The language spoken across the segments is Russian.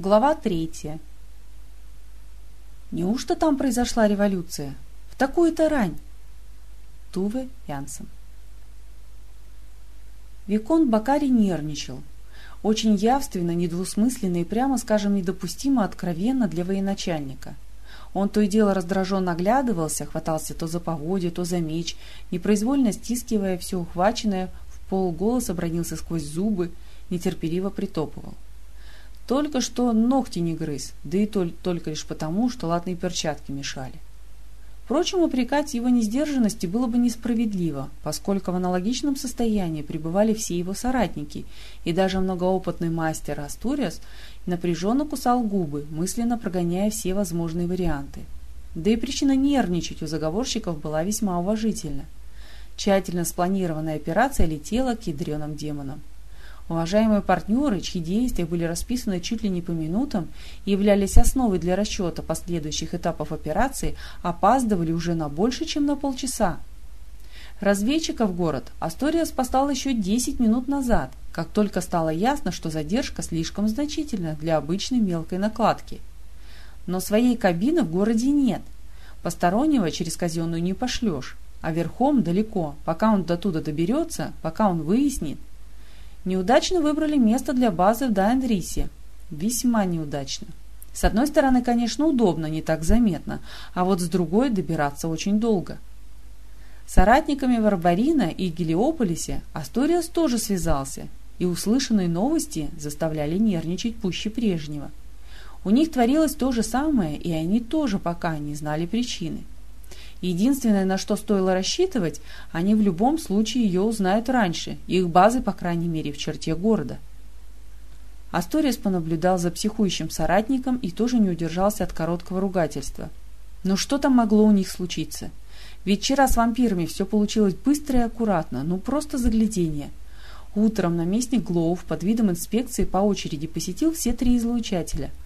Глава третья. Неужто там произошла революция? В такую-то рань? Туве Янсен. Викон Бакари нервничал. Очень явственно, недвусмысленно и, прямо скажем, недопустимо откровенно для военачальника. Он то и дело раздраженно оглядывался, хватался то за поводья, то за меч, непроизвольно стискивая все ухваченное, в полголоса бронился сквозь зубы, нетерпеливо притопывал. Только что ногти не грыз, да и то, только лишь потому, что латные перчатки мешали. Впрочем, упрекать его несдержанности было бы несправедливо, поскольку в аналогичном состоянии пребывали все его соратники, и даже многоопытный мастер Астуриас напряженно кусал губы, мысленно прогоняя все возможные варианты. Да и причина нервничать у заговорщиков была весьма уважительна. Тщательно спланированная операция летела к ядреным демонам. Уважаемые партнеры, чьи действия были расписаны чуть ли не по минутам и являлись основой для расчета последующих этапов операции, опаздывали уже на больше, чем на полчаса. Разведчика в город Асториас послал еще 10 минут назад, как только стало ясно, что задержка слишком значительна для обычной мелкой накладки. Но своей кабины в городе нет. Постороннего через казенную не пошлешь, а верхом далеко, пока он до туда доберется, пока он выяснит, Неудачно выбрали место для базы в Дайндрисе. Весьма неудачно. С одной стороны, конечно, удобно, не так заметно, а вот с другой добираться очень долго. Соратниками Варбарина и Гелиополисе Асториас тоже связался, и услышанные новости заставляли нервничать пуще прежнего. У них творилось то же самое, и они тоже пока не знали причины. Единственное, на что стоило рассчитывать, они в любом случае ее узнают раньше, их базы, по крайней мере, в черте города. Асторис понаблюдал за психующим соратником и тоже не удержался от короткого ругательства. Но что там могло у них случиться? Ведь вчера с вампирами все получилось быстро и аккуратно, ну просто заглядение. Утром наместник Глоув под видом инспекции по очереди посетил все три излучателя –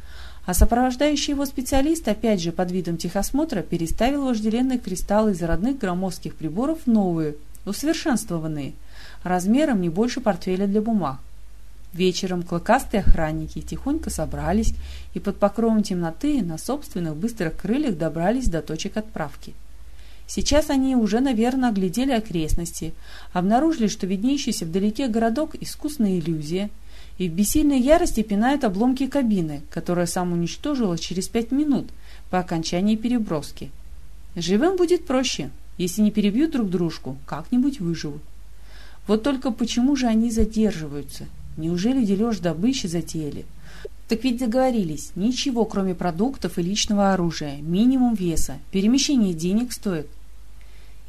а сопровождающий его специалист, опять же под видом техосмотра, переставил вожделенные кристаллы из родных громоздких приборов в новые, усовершенствованные, размером не больше портфеля для бумаг. Вечером клыкастые охранники тихонько собрались и под покровом темноты на собственных быстрых крыльях добрались до точек отправки. Сейчас они уже, наверное, оглядели окрестности, обнаружили, что виднеющийся вдалеке городок – искусная иллюзия – и в бессильной ярости пинает обломки кабины, которая сам уничтожила через пять минут по окончании переброски. Живым будет проще, если не перебьют друг дружку, как-нибудь выживут. Вот только почему же они задерживаются? Неужели дележ добычи затеяли? Так ведь договорились, ничего кроме продуктов и личного оружия, минимум веса, перемещение денег стоит –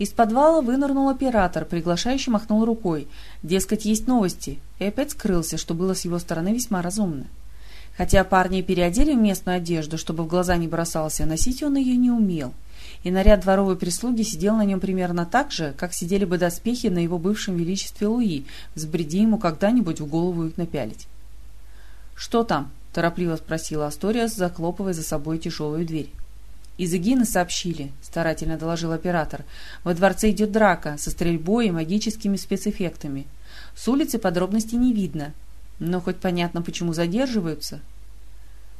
из подвала вынырнул оператор, приглашающий махнул рукой. Дескать, есть новости. И опять скрылся, что было с его стороны весьма разумно. Хотя парни переодели местную одежду, чтобы в глаза не бросался, носить он ее не умел. И наряд дворовой прислуги сидел на нем примерно так же, как сидели бы доспехи на его бывшем величестве Луи, взбреди ему когда-нибудь в голову их напялить. «Что там?» – торопливо спросила Асториас, захлопывая за собой тяжелую дверь. «Из Игины сообщили», — старательно доложил оператор. «Во дворце идет драка со стрельбой и магическими спецэффектами. С улицы подробностей не видно, но хоть понятно, почему задерживаются».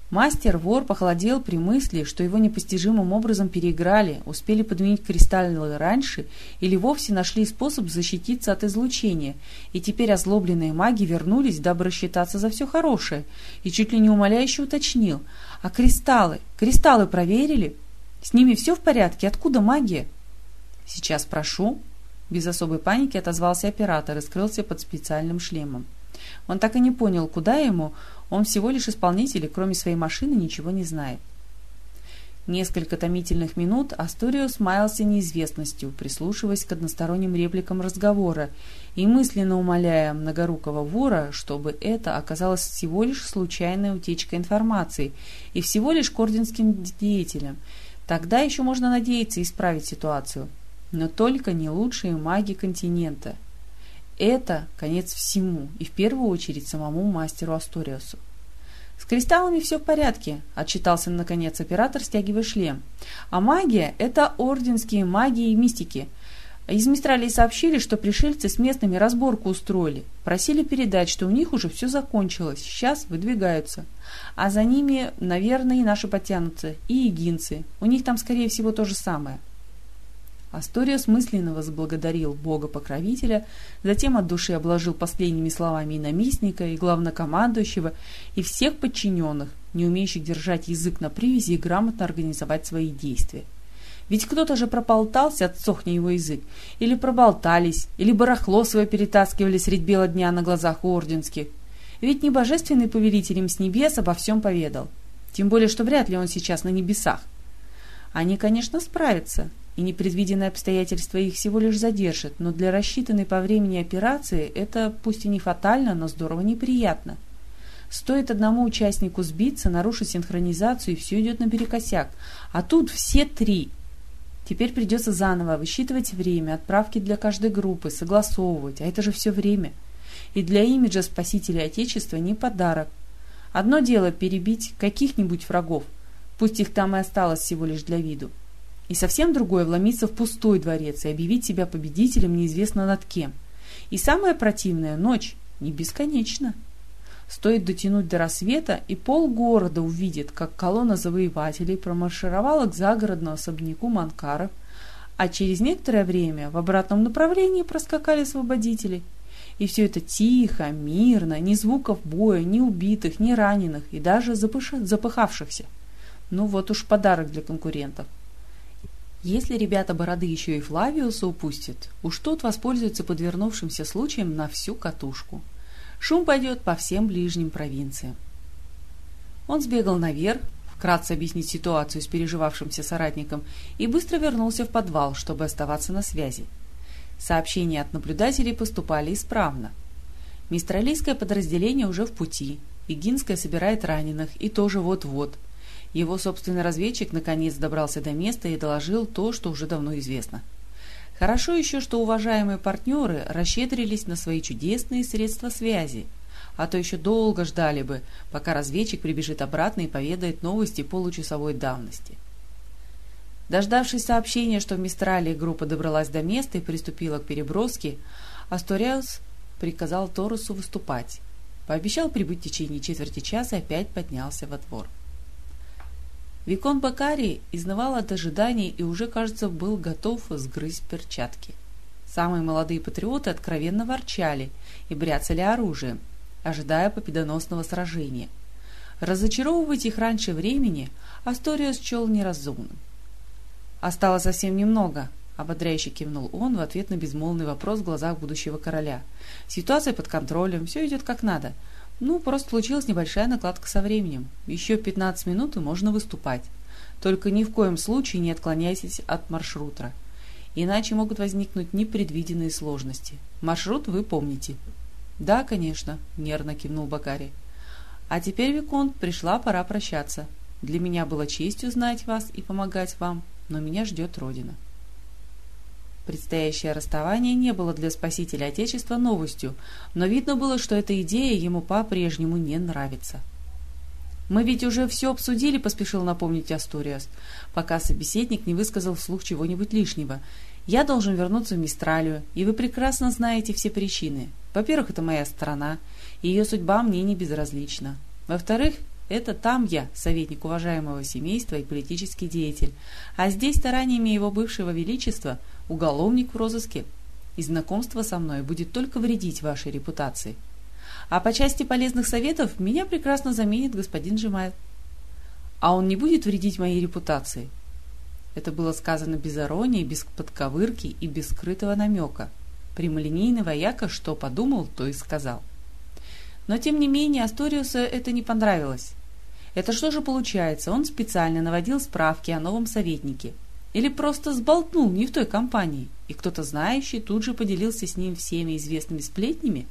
Мастер-вор похолодел при мысли, что его непостижимым образом переиграли, успели подменить кристаллы раньше или вовсе нашли способ защититься от излучения, и теперь озлобленные маги вернулись, дабы рассчитаться за все хорошее, и чуть ли не умоляюще уточнил. «А кристаллы? Кристаллы проверили?» С ними все в порядке? Откуда магия? Сейчас прошу. Без особой паники отозвался оператор и скрылся под специальным шлемом. Он так и не понял, куда ему, он всего лишь исполнитель и кроме своей машины ничего не знает. Несколько томительных минут Асториус маялся неизвестностью, прислушиваясь к односторонним репликам разговора и мысленно умоляя многорукого вора, чтобы это оказалось всего лишь случайной утечкой информации и всего лишь к орденским деятелям, Тогда еще можно надеяться исправить ситуацию. Но только не лучшие маги континента. Это конец всему, и в первую очередь самому мастеру Асториусу. «С кристаллами все в порядке», — отчитался наконец оператор, стягивая шлем. «А магия — это орденские маги и мистики. Из Мистралии сообщили, что пришельцы с местными разборку устроили. Просили передать, что у них уже все закончилось, сейчас выдвигаются. А за ними, наверное, и наши потянутся, и егинцы. У них там, скорее всего, то же самое. Асториус мысленно возблагодарил бога-покровителя, затем от души обложил последними словами и наместника, и главнокомандующего, и всех подчиненных, не умеющих держать язык на привязи и грамотно организовать свои действия. Ведь кто-то же прополтался, отсохни его язык, или проболтались, или барахло свое перетаскивали средь бела дня на глазах у орденских. Ведь не божественный повелитель им с небес обо всем поведал. Тем более, что вряд ли он сейчас на небесах. Они, конечно, справятся, и непредвиденные обстоятельства их всего лишь задержат, но для рассчитанной по времени операции это, пусть и не фатально, но здорово неприятно. Стоит одному участнику сбиться, нарушить синхронизацию, и все идет наперекосяк. А тут все три. Теперь придется заново высчитывать время, отправки для каждой группы, согласовывать, а это же все время. И для имиджа спасителей Отечества не подарок. Одно дело перебить каких-нибудь врагов, пусть их там и осталось всего лишь для виду. И совсем другое вломиться в пустой дворец и объявить себя победителем неизвестно над кем. И самое противное – ночь не бесконечна. Стоит дотянуть до рассвета, и полгорода увидит, как колонна завоевателей промаршировала к загородному особняку Манкаров, а через некоторое время в обратном направлении проскакали освободители. И все это тихо, мирно, ни звуков боя, ни убитых, ни раненых, и даже запыхавшихся. Ну вот уж подарок для конкурентов. Если ребята Бороды еще и Флавиуса упустят, уж тот воспользуется подвернувшимся случаем на всю катушку. Шум пойдет по всем ближним провинциям. Он сбегал наверх, вкратце объяснить ситуацию с переживавшимся соратником, и быстро вернулся в подвал, чтобы оставаться на связи. Сообщения от наблюдателей поступали исправно. Мистралийское подразделение уже в пути, Игинское собирает раненых, и тоже вот-вот – его собственный разведчик наконец добрался до места и доложил то, что уже давно известно. Хорошо еще, что уважаемые партнеры расщедрились на свои чудесные средства связи, а то еще долго ждали бы, пока разведчик прибежит обратно и поведает новости получасовой давности. Дождавшись сообщения, что в Мистрале группа добралась до места и приступила к переброске, Асториус приказал Торусу выступать. Пообещал прибыть в течение четверти часа и опять поднялся во двор. Викон Бакари изнывал от ожиданий и уже, кажется, был готов сгрызть перчатки. Самые молодые патриоты откровенно ворчали и бряцали оружием, ожидая победоносного сражения. Разочаровывать их раньше времени Асториус счел неразумным. «Осталось совсем немного», — ободряюще кивнул он в ответ на безмолвный вопрос в глазах будущего короля. «Ситуация под контролем, все идет как надо. Ну, просто получилась небольшая накладка со временем. Еще 15 минут и можно выступать. Только ни в коем случае не отклоняйтесь от маршрута. Иначе могут возникнуть непредвиденные сложности. Маршрут вы помните. Да, конечно, нервно кивнул Бакари. А теперь, Виконт, пришла пора прощаться. Для меня было честью знать вас и помогать вам, но меня ждет Родина. Предстоящее расставание не было для спасителя Отечества новостью, но видно было, что эта идея ему по-прежнему не нравится. «Мы ведь уже все обсудили», — поспешил напомнить Асториас, пока собеседник не высказал вслух чего-нибудь лишнего. «Я должен вернуться в Мистралию, и вы прекрасно знаете все причины. Во-первых, это моя страна, и ее судьба мне не безразлична. Во-вторых, это там я, советник уважаемого семейства и политический деятель, а здесь стараниями его бывшего величества — уголовник в розыске, и знакомство со мной будет только вредить вашей репутации. А по части полезных советов меня прекрасно заменит господин Джемайл. А он не будет вредить моей репутации. Это было сказано без иронии, без подковырки и без скрытого намека. Прямолинейный вояка что подумал, то и сказал. Но тем не менее Асториуса это не понравилось. Это что же получается? Он специально наводил справки о новом советнике – или просто сболтнул не в той компании, и кто-то знающий тут же поделился с ним всеми известными сплетнями?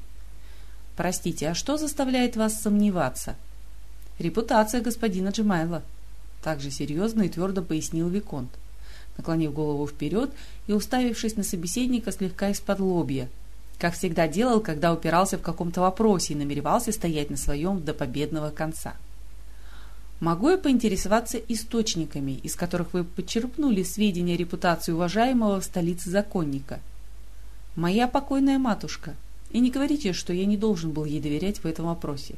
Простите, а что заставляет вас сомневаться? Репутация господина Джемайла. Также серьезно и твердо пояснил Виконт, наклонив голову вперед и уставившись на собеседника слегка из-под лобья, как всегда делал, когда упирался в каком-то вопросе и намеревался стоять на своем до победного конца. Могу я поинтересоваться источниками, из которых вы подчерпнули сведения о репутации уважаемого в столице законника? Моя покойная матушка. И не говорите, что я не должен был ей доверять в этом вопросе.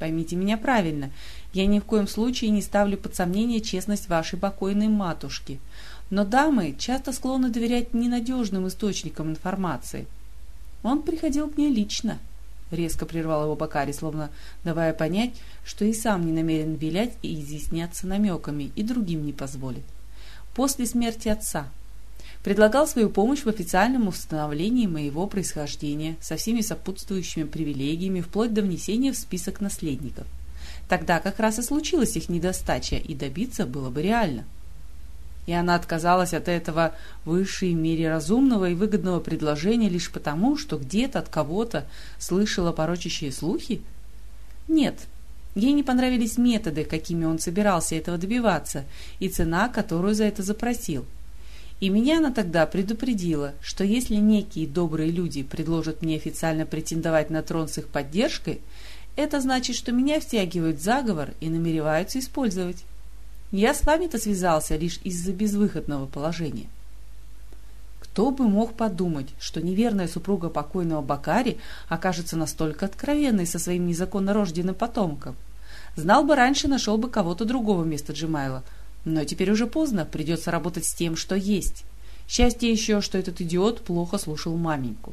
Поймите меня правильно, я ни в коем случае не ставлю под сомнение честность вашей покойной матушки. Но дамы часто склонны доверять ненадежным источникам информации. Он приходил к ней лично, — резко прервал его Бакари, словно давая понять, что и сам не намерен вилять и изъясняться намеками, и другим не позволит. После смерти отца предлагал свою помощь в официальном установлении моего происхождения со всеми сопутствующими привилегиями вплоть до внесения в список наследников. Тогда как раз и случилась их недостача, и добиться было бы реально. И она отказалась от этого высшей мере разумного и выгодного предложения лишь потому, что где-то от кого-то слышала порочащие слухи? Нет, ей не понравились методы, какими он собирался этого добиваться, и цена, которую за это запросил – и меня она тогда предупредила, что если некие добрые люди предложат мне официально претендовать на трон с их поддержкой, это значит, что меня втягивают в заговор и намереваются использовать. Я с вами-то связался лишь из-за безвыходного положения. Кто бы мог подумать, что неверная супруга покойного Бакари окажется настолько откровенной со своим незаконно рожденным потомком? Знал бы раньше, нашел бы кого-то другого вместо Джимайла – но теперь уже поздно, придется работать с тем, что есть. Счастье еще, что этот идиот плохо слушал маменьку.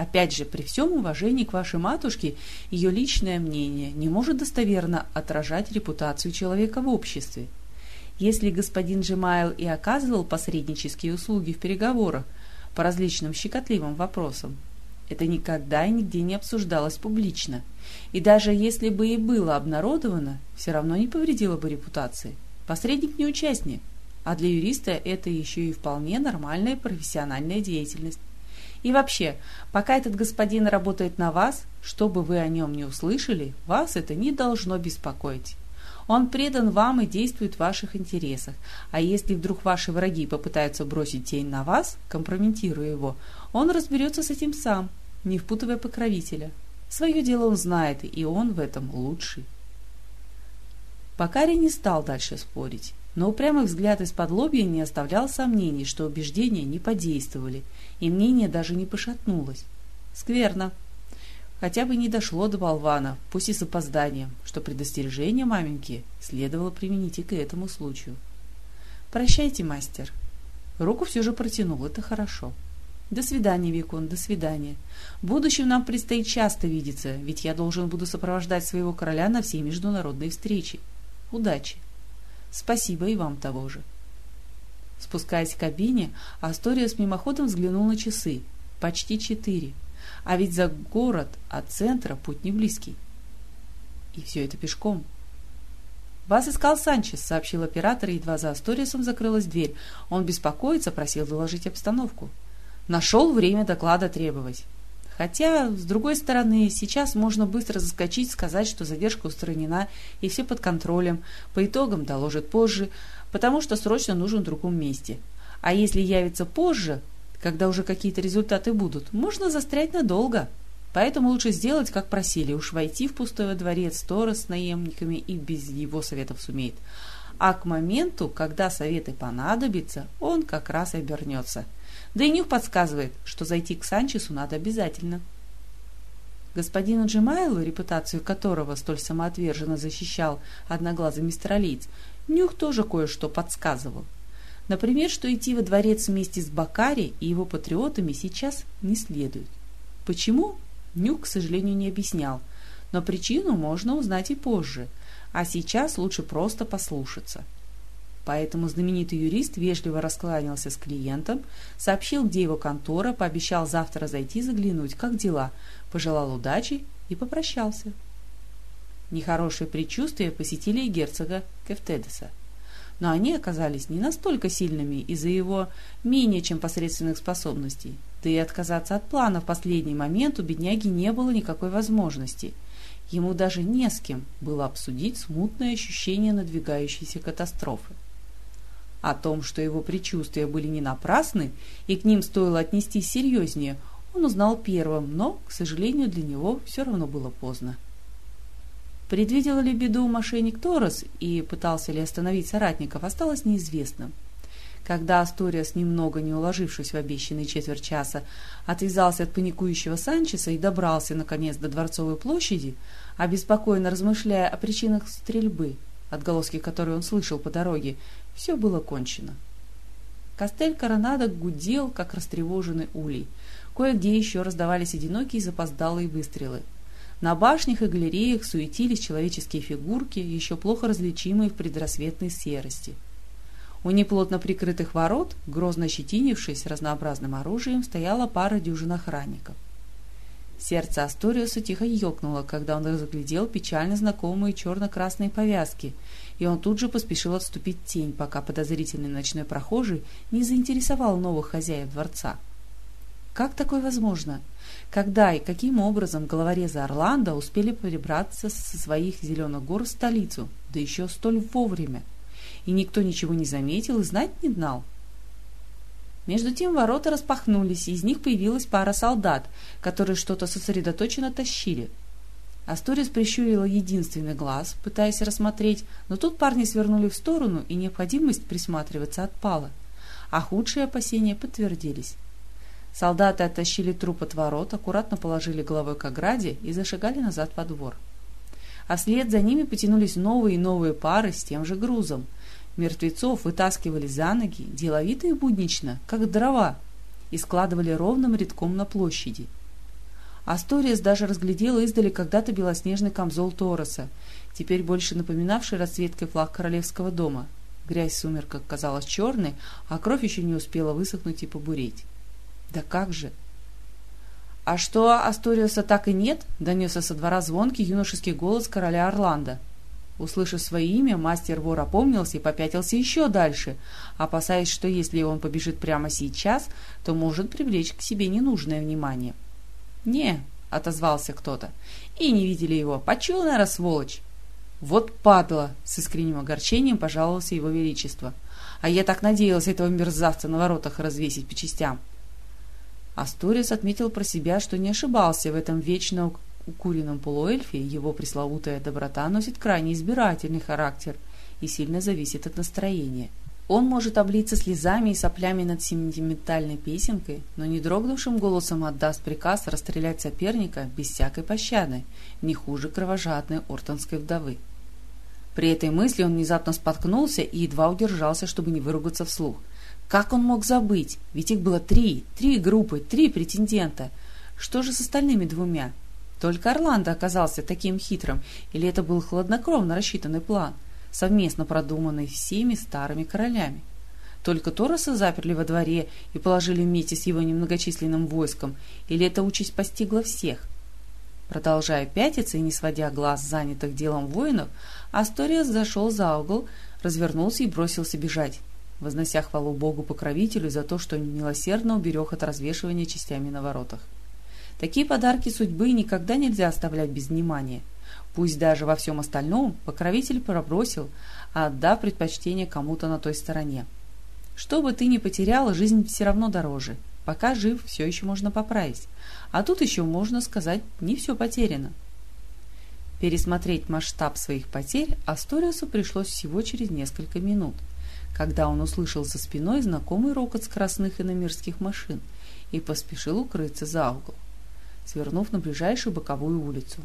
Опять же, при всем уважении к вашей матушке, ее личное мнение не может достоверно отражать репутацию человека в обществе. Если господин Джемайл и оказывал посреднические услуги в переговорах по различным щекотливым вопросам, это никогда и нигде не обсуждалось публично. И даже если бы и было обнародовано, все равно не повредило бы репутации. Посредник не участник, а для юриста это еще и вполне нормальная профессиональная деятельность. И вообще, пока этот господин работает на вас, что бы вы о нем не услышали, вас это не должно беспокоить. Он предан вам и действует в ваших интересах. А если вдруг ваши враги попытаются бросить тень на вас, компрометируя его, он разберется с этим сам, не впутывая покровителя. Свое дело он знает, и он в этом лучший. Покари не стал дальше спорить, но упрямый взгляд из-под лобья не оставлял сомнений, что убеждения не подействовали, и мнение даже не пошатнулось. Скверно. Хотя бы не дошло до болвана, пусть и с опозданием, что предостережение маменьки следовало применить и к этому случаю. «Прощайте, мастер». Руку все же протянул, это хорошо. «До свидания, Викон, до свидания. В будущем нам предстоит часто видеться, ведь я должен буду сопровождать своего короля на все международные встречи. Удачи. Спасибо и вам того же. Спускаясь к кабине, Асториас мимоходом взглянул на часы. Почти четыре. А ведь за город от центра путь не близкий. И все это пешком. «Вас искал Санчес», — сообщил оператор, едва за Асториасом закрылась дверь. Он беспокоится, просил доложить обстановку. Нашел время доклада требовать. Хотя, с другой стороны, сейчас можно быстро заскочить, сказать, что задержка устранена и все под контролем. По итогам доложат позже, потому что срочно нужен в другом месте. А если явится позже, когда уже какие-то результаты будут, можно застрять надолго. Поэтому лучше сделать, как просили, уж войти в пустой дворец Тора с наемниками и без его советов сумеет. А к моменту, когда советы понадобятся, он как раз обернется – да и Нюх подсказывает, что зайти к Санчесу надо обязательно. Господину Джемайлу, репутацию которого столь самоотверженно защищал одноглазый мистер Алиец, Нюх тоже кое-что подсказывал. Например, что идти во дворец вместе с Бакари и его патриотами сейчас не следует. Почему? Нюх, к сожалению, не объяснял, но причину можно узнать и позже, а сейчас лучше просто послушаться. Поэтому знаменитый юрист вежливо раскланялся с клиентом, сообщил, где его контора, пообещал завтра зайти заглянуть, как дела, пожелал удачи и попрощался. Нехорошие предчувствия посетили и герцога Кефтедеса. Но они оказались не настолько сильными из-за его менее чем посредственных способностей. Да и отказаться от плана в последний момент у бедняги не было никакой возможности. Ему даже не с кем было обсудить смутное ощущение надвигающейся катастрофы. О том, что его предчувствия были не напрасны и к ним стоило отнестись серьезнее, он узнал первым, но, к сожалению, для него все равно было поздно. Предвидел ли беду мошенник Торос и пытался ли остановить соратников, осталось неизвестным. Когда Асториас, немного не уложившись в обещанный четверть часа, отвязался от паникующего Санчеса и добрался, наконец, до Дворцовой площади, обеспокоенно размышляя о причинах стрельбы, отголоски которой он слышал по дороге, все было кончено. Костель Коронадо гудел, как растревоженный улей. Кое-где еще раздавались одинокие запоздалые выстрелы. На башнях и галереях суетились человеческие фигурки, еще плохо различимые в предрассветной серости. У неплотно прикрытых ворот, грозно щетинившись разнообразным оружием, стояла пара дюжин охранников. Сердце Асториуса тихо ёкнуло, когда он разглядел печально знакомые черно-красные повязки, и он тут же поспешил отступить тень, пока подозрительный ночной прохожий не заинтересовал новых хозяев дворца. Как такое возможно? Когда и каким образом головорезы Орландо успели перебраться со своих зеленых гор в столицу, да еще столь вовремя? И никто ничего не заметил и знать не знал. Между тем ворота распахнулись, и из них появилась пара солдат, которые что-то сосредоточенно тащили. Асторис прищурила единственный глаз, пытаясь рассмотреть, но тут парни свернули в сторону, и необходимость присматриваться отпала. А худшие опасения подтвердились. Солдаты оттащили труп от ворот, аккуратно положили головой к ограде и зашагали назад во двор. А вслед за ними потянулись новые и новые пары с тем же грузом — Мертвецов вытаскивали за ноги, деловито и буднично, как дрова, и складывали ровным рядком на площади. Асториес даже разглядела издали когда-то белоснежный камзол Тороса, теперь больше напоминавший расцветкой флаг королевского дома. Грязь в сумерках казалась черной, а кровь еще не успела высохнуть и побуреть. Да как же! «А что, Асториуса так и нет?» — донесся со двора звонкий юношеский голос короля Орландо. Услышав свое имя, мастер-вор опомнился и попятился еще дальше, опасаясь, что если он побежит прямо сейчас, то может привлечь к себе ненужное внимание. «Не», — отозвался кто-то, — «и не видели его. Почуял, наверное, сволочь». «Вот падла!» — с искренним огорчением пожаловался его величество. «А я так надеялся этого мерзавца на воротах развесить по частям». Астурис отметил про себя, что не ошибался в этом вечно укуренном полуэльфе его пресловутая доброта носит крайне избирательный характер и сильно зависит от настроения. Он может облиться слезами и соплями над сентиментальной песенкой, но не дрогнувшим голосом отдаст приказ расстрелять соперника без всякой пощады, не хуже кровожадной ортонской вдовы. При этой мысли он внезапно споткнулся и едва удержался, чтобы не выругаться вслух. Как он мог забыть? Ведь их было три, три группы, три претендента. Что же с остальными двумя? Только Орландо оказался таким хитрым, или это был хладнокровно рассчитанный план, совместно продуманный всеми старыми королями? Только Тороса заперли во дворе и положили вместе с его немногочисленным войском, или эта участь постигла всех? Продолжая пятиться и не сводя глаз занятых делом воинов, Асториас зашел за угол, развернулся и бросился бежать, вознося хвалу Богу-покровителю за то, что милосердно уберег от развешивания частями на воротах. Такие подарки судьбы никогда нельзя оставлять без внимания. Пусть даже во всем остальном покровитель пробросил, отдав предпочтение кому-то на той стороне. Что бы ты ни потеряла, жизнь все равно дороже. Пока жив, все еще можно поправить. А тут еще можно сказать, не все потеряно. Пересмотреть масштаб своих потерь Асториусу пришлось всего через несколько минут, когда он услышал за спиной знакомый рокот скоростных иномирских машин и поспешил укрыться за угол свернув на ближайшую боковую улицу.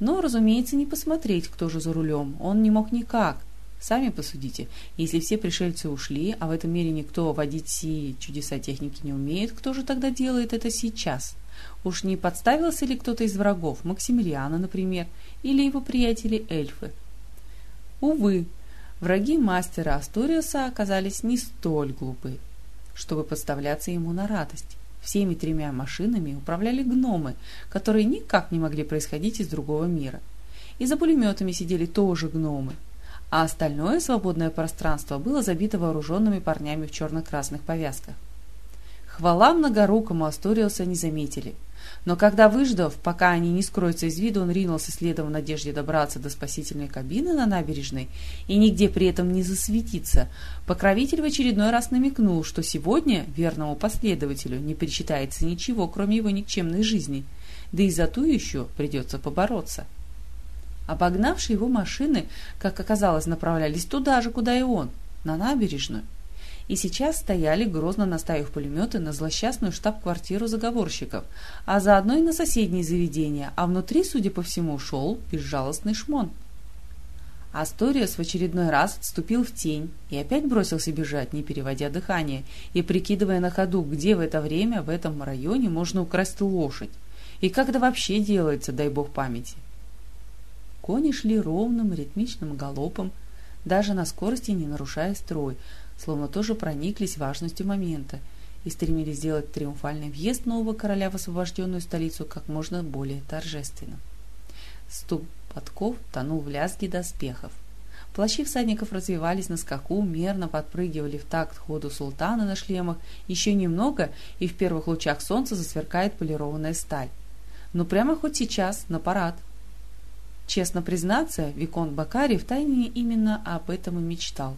Но, разумеется, не посмотреть, кто же за рулем, он не мог никак. Сами посудите, если все пришельцы ушли, а в этом мире никто водить сии чудеса техники не умеет, кто же тогда делает это сейчас? Уж не подставился ли кто-то из врагов, Максимилиана, например, или его приятели-эльфы? Увы, враги мастера Асториуса оказались не столь глупы, чтобы подставляться ему на радость. Всеми тремя машинами управляли гномы, которые никак не могли происходить из другого мира. И за пулеметами сидели тоже гномы. А остальное свободное пространство было забито вооруженными парнями в черно-красных повязках. Хвала многорукому Асториуса не заметили – но когда, выждав, пока они не скроются из виду, он ринулся следом в надежде добраться до спасительной кабины на набережной и нигде при этом не засветиться, покровитель в очередной раз намекнул, что сегодня верному последователю не причитается ничего, кроме его никчемной жизни, да и за ту еще придется побороться. Обогнавшие его машины, как оказалось, направлялись туда же, куда и он, на набережную. И сейчас стояли, грозно наставив пулеметы на злосчастную штаб-квартиру заговорщиков, а заодно и на соседние заведения, а внутри, судя по всему, шел безжалостный шмон. Асториас в очередной раз отступил в тень и опять бросился бежать, не переводя дыхание, и прикидывая на ходу, где в это время в этом районе можно украсть лошадь, и как это вообще делается, дай бог памяти. Кони шли ровным ритмичным галопом, даже на скорости не нарушая строй, словно тоже прониклись важностью момента и стремились сделать триумфальный въезд нового короля в освобожденную столицу как можно более торжественным. Стук подков тонул в лязге доспехов. Плащи всадников развивались на скаку, мерно подпрыгивали в такт ходу султана на шлемах. Еще немного, и в первых лучах солнца засверкает полированная сталь. Ну прямо хоть сейчас, на парад. Честно признаться, Викон Бакари втайне именно об этом и мечтал.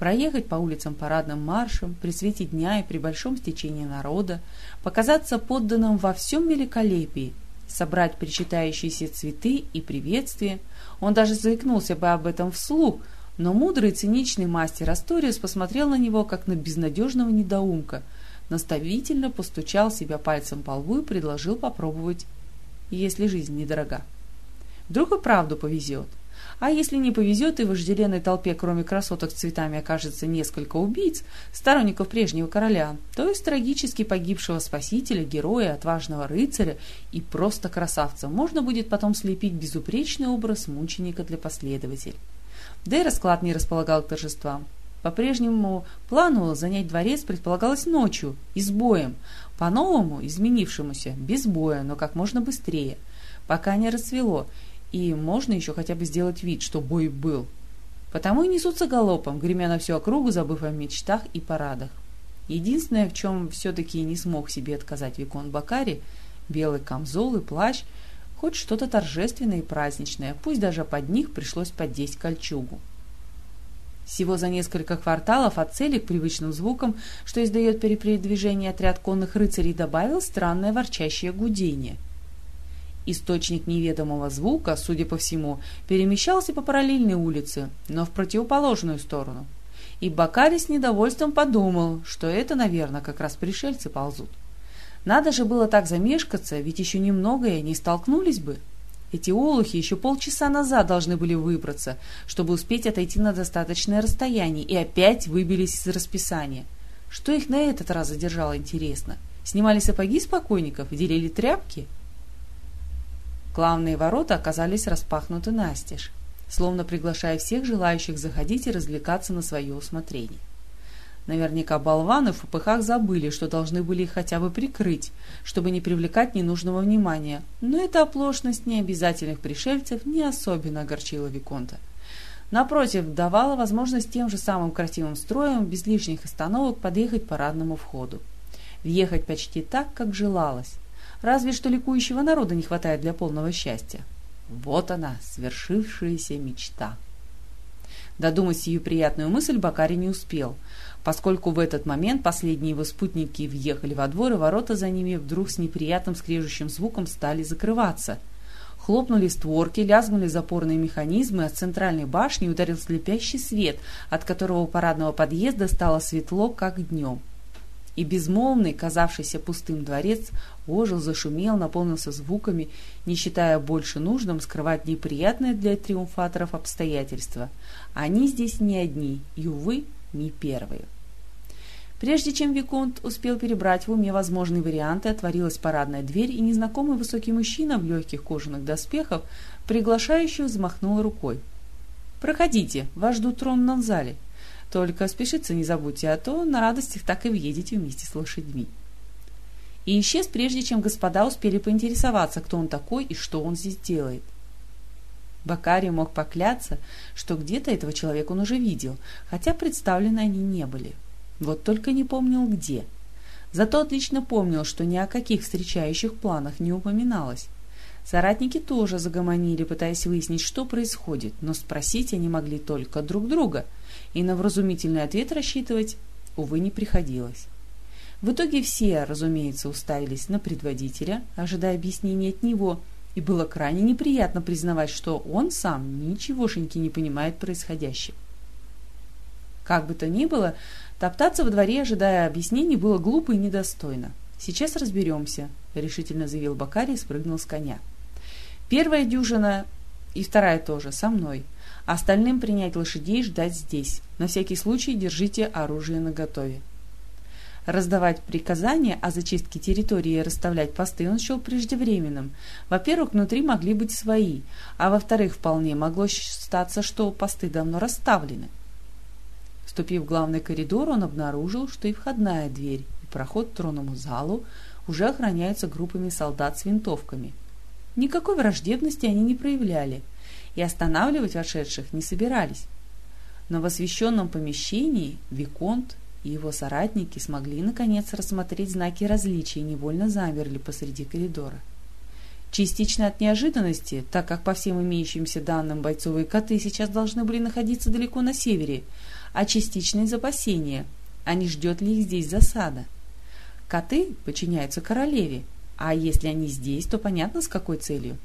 Проехать по улицам парадным маршем при свете дня и при большом стечении народа, показаться подданным во всем великолепии, собрать причитающиеся цветы и приветствия. Он даже заикнулся бы об этом вслух, но мудрый циничный мастер Асториус посмотрел на него, как на безнадежного недоумка, наставительно постучал себя пальцем по лбу и предложил попробовать, если жизнь недорога. Вдруг и правду повезет. А если не повезет и в вожделенной толпе, кроме красоток с цветами, окажется несколько убийц, сторонников прежнего короля, то из трагически погибшего спасителя, героя, отважного рыцаря и просто красавца можно будет потом слепить безупречный образ мученика для последователей. Да и расклад не располагал к торжествам. По прежнему плану занять дворец предполагалось ночью и с боем, по-новому, изменившемуся, без боя, но как можно быстрее, пока не расцвело, и можно еще хотя бы сделать вид, что бой был. Потому и несутся галопом, гремя на всю округу, забыв о мечтах и парадах. Единственное, в чем все-таки не смог себе отказать Викон Бакари, белый камзол и плащ, хоть что-то торжественное и праздничное, пусть даже под них пришлось поддеть кольчугу. Всего за несколько кварталов от цели к привычным звукам, что издает при отряд конных рыцарей, добавил странное ворчащее гудение – Источник неведомого звука, судя по всему, перемещался по параллельной улице, но в противоположную сторону. И Бакари с недовольством подумал, что это, наверное, как раз пришельцы ползут. Надо же было так замешкаться, ведь еще немного и они столкнулись бы. Эти олухи еще полчаса назад должны были выбраться, чтобы успеть отойти на достаточное расстояние, и опять выбились из расписания. Что их на этот раз задержало, интересно? Снимали сапоги с покойников делили тряпки? — Главные ворота оказались распахнуты настежь, словно приглашая всех желающих заходить и развлекаться на свое усмотрение. Наверняка болваны в попыхах забыли, что должны были их хотя бы прикрыть, чтобы не привлекать ненужного внимания, но эта оплошность необязательных пришельцев не особенно огорчила Виконта. Напротив, давала возможность тем же самым красивым строем без лишних остановок подъехать к парадному входу. Въехать почти так, как желалось, Разве что ликующего народа не хватает для полного счастья. Вот она, свершившаяся мечта. Додумать сию приятную мысль Бакари не успел, поскольку в этот момент последние его спутники въехали во двор, и ворота за ними вдруг с неприятным скрежущим звуком стали закрываться. Хлопнули створки, лязгнули запорные механизмы, от центральной башни ударил слепящий свет, от которого у парадного подъезда стало светло, как днем и безмолвный, казавшийся пустым дворец, ожил, зашумел, наполнился звуками, не считая больше нужным скрывать неприятное для триумфаторов обстоятельства. Они здесь не одни, и, увы, не первые. Прежде чем Виконт успел перебрать в уме возможные варианты, отворилась парадная дверь, и незнакомый высокий мужчина в легких кожаных доспехах приглашающе взмахнул рукой. «Проходите, вас ждут трон зале», только спешиться не забудьте, а то на радостях так и въедете вместе с лошадьми. И исчез, прежде чем господа успели поинтересоваться, кто он такой и что он здесь делает. Бакари мог покляться, что где-то этого человека он уже видел, хотя представлены они не были. Вот только не помнил где. Зато отлично помнил, что ни о каких встречающих планах не упоминалось. Соратники тоже загомонили, пытаясь выяснить, что происходит, но спросить они могли только друг друга – и на вразумительный ответ рассчитывать, увы, не приходилось. В итоге все, разумеется, уставились на предводителя, ожидая объяснений от него, и было крайне неприятно признавать, что он сам ничегошеньки не понимает происходящего. Как бы то ни было, топтаться во дворе, ожидая объяснений, было глупо и недостойно. «Сейчас разберемся», — решительно заявил Бакарий и спрыгнул с коня. «Первая дюжина и вторая тоже, со мной. Остальным принять лошадей и ждать здесь. На всякий случай держите оружие наготове». Раздавать приказания о зачистке территории и расставлять посты он счел преждевременным. Во-первых, внутри могли быть свои, а во-вторых, вполне могло статься, что посты давно расставлены. Вступив в главный коридор, он обнаружил, что и входная дверь, и проход к тронному залу уже охраняются группами солдат с винтовками. Никакой враждебности они не проявляли и останавливать вошедших не собирались. Но в освещенном помещении Виконт и его соратники смогли наконец рассмотреть знаки различия и невольно замерли посреди коридора. Частично от неожиданности, так как по всем имеющимся данным бойцовые коты сейчас должны были находиться далеко на севере, а частично из опасения, а не ждет ли их здесь засада. Коты подчиняются королеве, а если они здесь, то понятно с какой целью.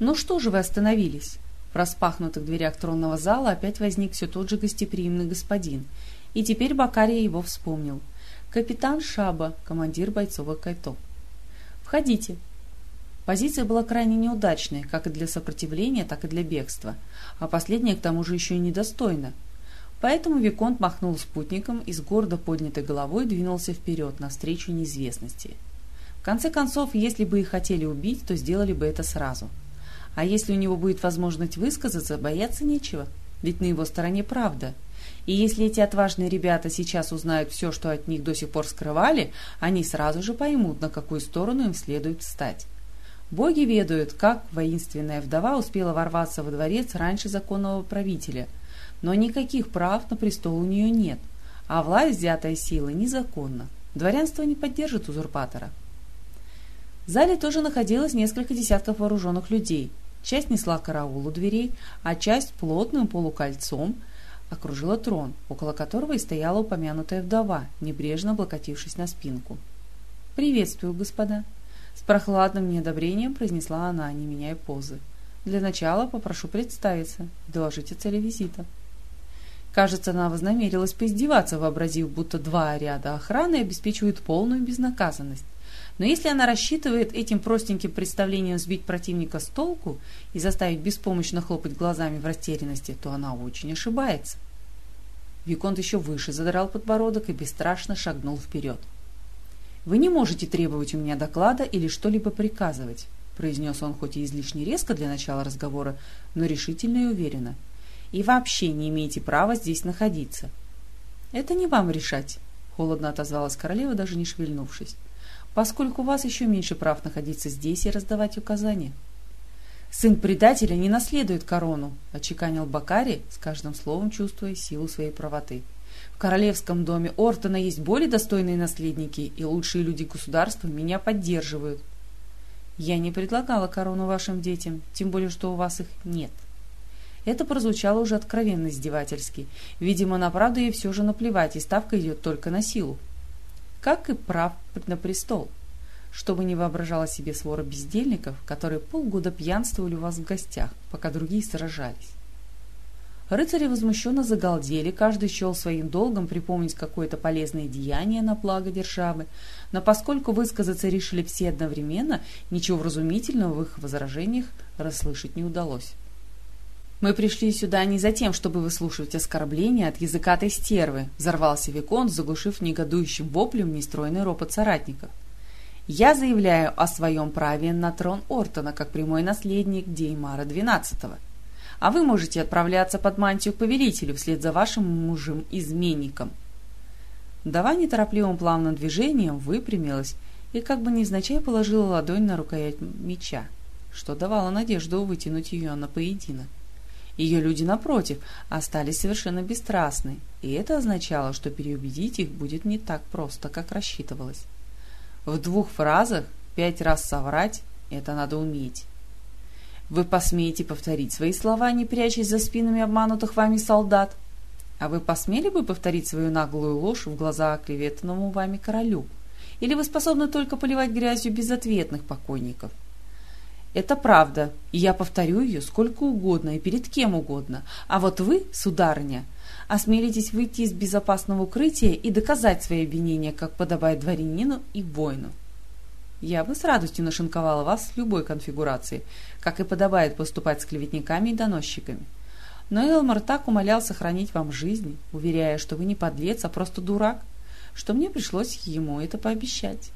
«Ну что же вы остановились?» В распахнутых дверях тронного зала опять возник все тот же гостеприимный господин – и теперь Бакария его вспомнил. Капитан Шаба, командир бойцовых кайто. «Входите». Позиция была крайне неудачной, как и для сопротивления, так и для бегства, а последняя к тому же еще и недостойна. Поэтому Виконт махнул спутником и с гордо поднятой головой двинулся вперед, навстречу неизвестности. В конце концов, если бы и хотели убить, то сделали бы это сразу. А если у него будет возможность высказаться, бояться нечего, ведь на его стороне правда – и если эти отважные ребята сейчас узнают все, что от них до сих пор скрывали, они сразу же поймут, на какую сторону им следует встать. Боги ведают, как воинственная вдова успела ворваться во дворец раньше законного правителя, но никаких прав на престол у нее нет, а власть, взятая силой, незаконна. Дворянство не поддержит узурпатора. В зале тоже находилось несколько десятков вооруженных людей. Часть несла караул у дверей, а часть плотным полукольцом – окружила трон, около которого и стояла упомянутая вдова, небрежно облокотившись на спинку. «Приветствую, господа!» С прохладным неодобрением произнесла она, не меняя позы. «Для начала попрошу представиться и доложить о цели визита». Кажется, она вознамерилась поиздеваться, вообразив, будто два ряда охраны обеспечивают полную безнаказанность. Но если она рассчитывает этим простеньким представлением сбить противника с толку и заставить беспомощно хлопать глазами в растерянности, то она очень ошибается. Виконт еще выше задрал подбородок и бесстрашно шагнул вперед. «Вы не можете требовать у меня доклада или что-либо приказывать», произнес он хоть и излишне резко для начала разговора, но решительно и уверенно. «И вообще не имеете права здесь находиться». «Это не вам решать», — холодно отозвалась королева, даже не шевельнувшись поскольку у вас еще меньше прав находиться здесь и раздавать указания. «Сын предателя не наследует корону», — очеканил Бакари, с каждым словом чувствуя силу своей правоты. «В королевском доме Ортона есть более достойные наследники, и лучшие люди государства меня поддерживают». «Я не предлагала корону вашим детям, тем более, что у вас их нет». Это прозвучало уже откровенно издевательски. Видимо, на правду ей все же наплевать, и ставка идет только на силу как и прав на престол, чтобы не воображала себе свора бездельников, которые полгода пьянствовали у вас в гостях, пока другие сражались. Рыцари возмущенно загалдели, каждый счел своим долгом припомнить какое-то полезное деяние на благо державы, но поскольку высказаться решили все одновременно, ничего вразумительного в их возражениях расслышать не удалось. «Мы пришли сюда не за тем, чтобы выслушивать оскорбления от языкатой стервы», — взорвался Викон, заглушив негодующим воплем нестройный ропот соратников. «Я заявляю о своем праве на трон Ортона как прямой наследник Деймара XII. А вы можете отправляться под мантию к повелителю вслед за вашим мужем-изменником». Дава неторопливым плавным движением выпрямилась и как бы невзначай положила ладонь на рукоять меча, что давало надежду вытянуть ее на поединок. Ее люди, напротив, остались совершенно бесстрастны, и это означало, что переубедить их будет не так просто, как рассчитывалось. В двух фразах пять раз соврать – это надо уметь. Вы посмеете повторить свои слова, не прячась за спинами обманутых вами солдат? А вы посмели бы повторить свою наглую ложь в глаза оклеветанному вами королю? Или вы способны только поливать грязью безответных покойников? Это правда, и я повторю ее сколько угодно и перед кем угодно. А вот вы, сударыня, осмелитесь выйти из безопасного укрытия и доказать свои обвинения, как подобает дворянину и воину. Я бы с радостью нашинковала вас в любой конфигурации, как и подобает поступать с клеветниками и доносчиками. Но Элмар так умолял сохранить вам жизнь, уверяя, что вы не подлец, а просто дурак, что мне пришлось ему это пообещать.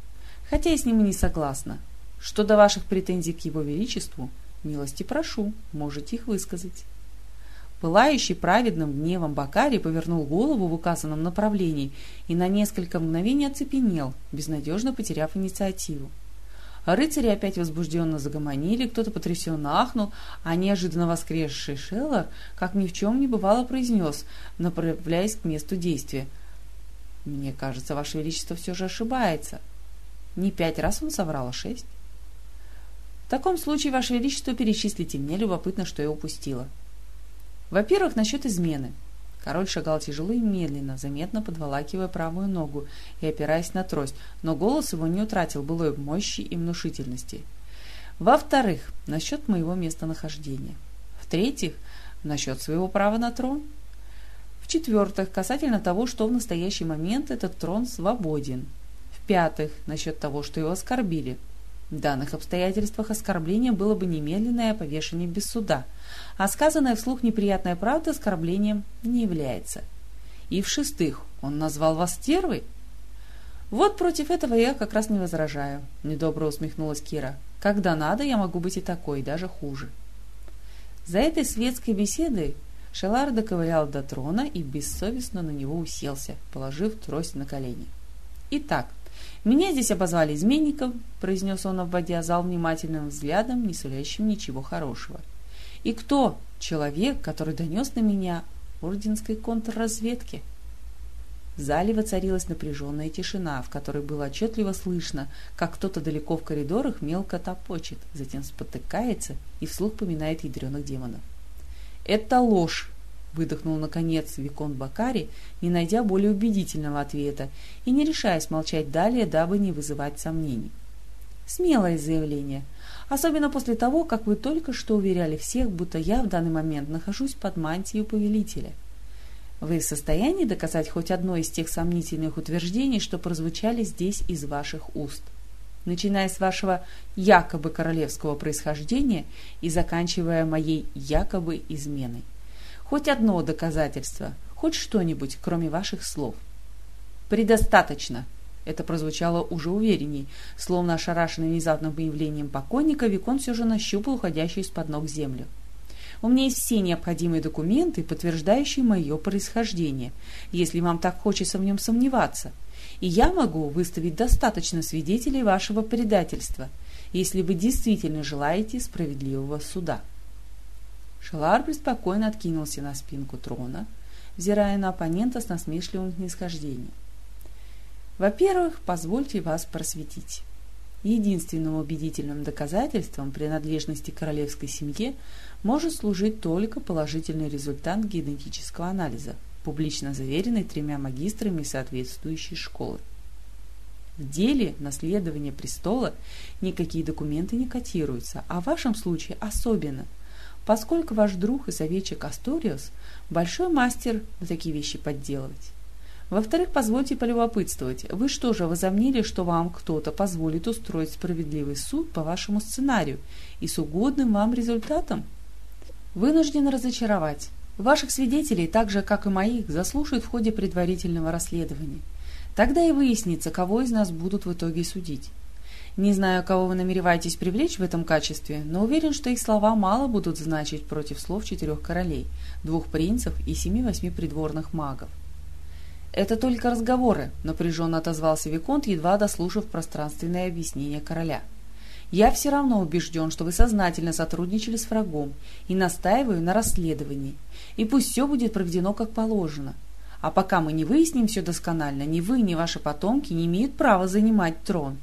Хотя я с ним и не согласна. Что до ваших претензий к его величеству, милости прошу, можете их высказать. Пылающий праведным гневом Бакари повернул голову в указанном направлении и на несколько мгновений оцепенел, безнадежно потеряв инициативу. Рыцари опять возбужденно загомонили, кто-то потрясенно ахнул, а неожиданно воскресший Шеллар, как ни в чем не бывало, произнес, направляясь к месту действия. «Мне кажется, Ваше Величество все же ошибается. Не пять раз он соврал, а шесть». «В таком случае, Ваше Величество, перечислите мне, любопытно, что я упустила». «Во-первых, насчет измены. Король шагал тяжело и медленно, заметно подволакивая правую ногу и опираясь на трость, но голос его не утратил былой мощи и внушительности. Во-вторых, насчет моего местонахождения. В-третьих, насчет своего права на трон. В-четвертых, касательно того, что в настоящий момент этот трон свободен. В-пятых, насчет того, что его оскорбили. В данных обстоятельствах оскорбление было бы немедленное повешение без суда – а сказанная вслух неприятная правда оскорблением не является. И в-шестых, он назвал вас стервой? Вот против этого я как раз не возражаю, недобро усмехнулась Кира. Когда надо, я могу быть и такой, даже хуже. За этой светской беседой Шелар доковылял до трона и бессовестно на него уселся, положив трость на колени. «Итак, меня здесь обозвали изменником», — произнес он, обводя зал внимательным взглядом, не сулящим ничего хорошего. — и кто человек, который донес на меня орденской контрразведки? В зале воцарилась напряженная тишина, в которой было отчетливо слышно, как кто-то далеко в коридорах мелко топочет, затем спотыкается и вслух поминает ядреных демонов. «Это ложь!» — выдохнул, наконец, Викон Бакари, не найдя более убедительного ответа и не решаясь молчать далее, дабы не вызывать сомнений. «Смелое заявление», Особенно после того, как вы только что уверяли всех, будто я в данный момент нахожусь под мантией повелителя. Вы в состоянии доказать хоть одно из тех сомнительных утверждений, что прозвучали здесь из ваших уст? Начиная с вашего якобы королевского происхождения и заканчивая моей якобы изменой. Хоть одно доказательство, хоть что-нибудь, кроме ваших слов. «Предостаточно!» Это прозвучало уже уверенней. Словно ошарашенный внезапным появлением покойника, Викон все же нащупал уходящую из-под ног землю. У меня есть все необходимые документы, подтверждающие мое происхождение, если вам так хочется в нем сомневаться. И я могу выставить достаточно свидетелей вашего предательства, если вы действительно желаете справедливого суда. Шелар преспокойно откинулся на спинку трона, взирая на оппонента с насмешливым снисхождением. Во-первых, позвольте вас просветить. Единственным убедительным доказательством принадлежности королевской семье может служить только положительный результат генетического анализа, публично заверенный тремя магистрами соответствующей школы. В деле наследования престола никакие документы не котируются, а в вашем случае особенно, поскольку ваш друг и советчик Асториус – большой мастер на такие вещи подделывать. Во-вторых, позвольте полюбопытствовать. Вы что же, возомнили, что вам кто-то позволит устроить справедливый суд по вашему сценарию и с угодным вам результатом? Вынужден разочаровать. Ваших свидетелей, так же, как и моих, заслушают в ходе предварительного расследования. Тогда и выяснится, кого из нас будут в итоге судить. Не знаю, кого вы намереваетесь привлечь в этом качестве, но уверен, что их слова мало будут значить против слов четырех королей, двух принцев и семи-восьми придворных магов. «Это только разговоры», — напряженно отозвался Виконт, едва дослушав пространственное объяснение короля. «Я все равно убежден, что вы сознательно сотрудничали с врагом и настаиваю на расследовании. И пусть все будет проведено как положено. А пока мы не выясним все досконально, ни вы, ни ваши потомки не имеют права занимать трон».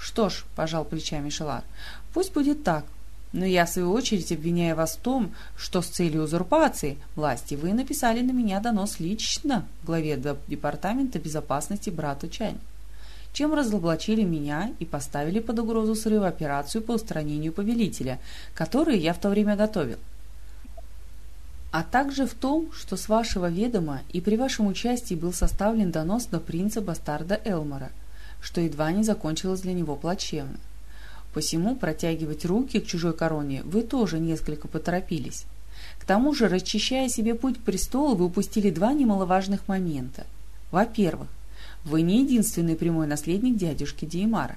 «Что ж», — пожал плечами Шелар, — «пусть будет так. Но я, в свою очередь, обвиняю вас в том, что с целью узурпации власти вы написали на меня донос лично главе департамента безопасности брату Чань. чем разоблачили меня и поставили под угрозу срыва операцию по устранению повелителя, которую я в то время готовил. А также в том, что с вашего ведома и при вашем участии был составлен донос на принца Бастарда Элмора, что едва не закончилось для него плачевно. Посему протягивать руки к чужой короне вы тоже несколько поторопились. К тому же, расчищая себе путь к престолу, вы упустили два немаловажных момента. Во-первых, вы не единственный прямой наследник дядюшки Диемара.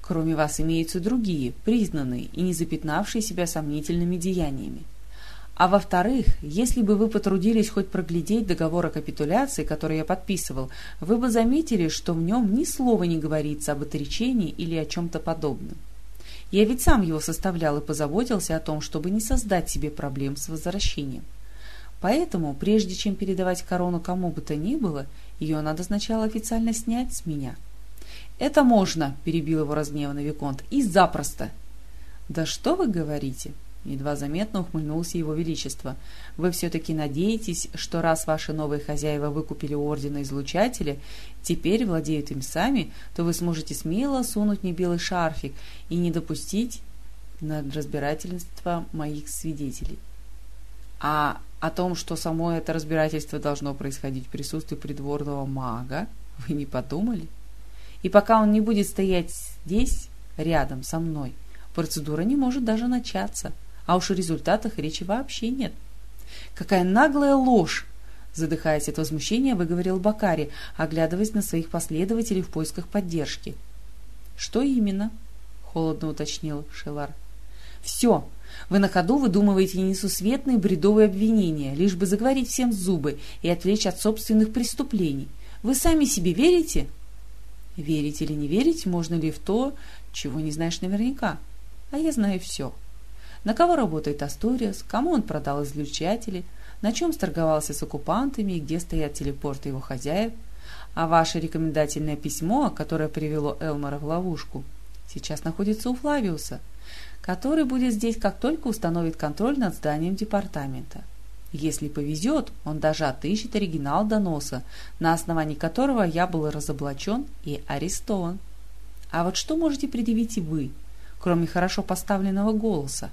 Кроме вас имеются другие, признанные и не запятнавшие себя сомнительными деяниями. А во-вторых, если бы вы потрудились хоть проглядеть договор о капитуляции, который я подписывал, вы бы заметили, что в нем ни слова не говорится об отречении или о чем-то подобном. Я ведь сам его составлял и позаботился о том, чтобы не создать себе проблем с возвращением. Поэтому, прежде чем передавать корону кому бы то ни было, ее надо сначала официально снять с меня. «Это можно», — перебил его разгневанный Виконт, — «и запросто». «Да что вы говорите?» Едва заметно ухмыльнулся его величество. «Вы все-таки надеетесь, что раз ваши новые хозяева выкупили у ордена излучателя, теперь владеют им сами, то вы сможете смело сунуть мне белый шарфик и не допустить над разбирательства моих свидетелей. А о том, что само это разбирательство должно происходить в присутствии придворного мага, вы не подумали? И пока он не будет стоять здесь, рядом со мной, процедура не может даже начаться» а уж о результатах речи вообще нет. «Какая наглая ложь!» Задыхаясь от возмущения, выговорил Бакари, оглядываясь на своих последователей в поисках поддержки. «Что именно?» — холодно уточнил Шелар. «Все. Вы на ходу выдумываете несусветные бредовые обвинения, лишь бы заговорить всем зубы и отвлечь от собственных преступлений. Вы сами себе верите?» «Верить или не верить можно ли в то, чего не знаешь наверняка? А я знаю все» на кого работает Асториас, кому он продал излучатели, на чем сторговался с оккупантами и где стоят телепорты его хозяев, а ваше рекомендательное письмо, которое привело Элмора в ловушку, сейчас находится у Флавиуса, который будет здесь, как только установит контроль над зданием департамента. Если повезет, он даже отыщет оригинал доноса, на основании которого я был разоблачен и арестован. А вот что можете предъявить и вы, кроме хорошо поставленного голоса?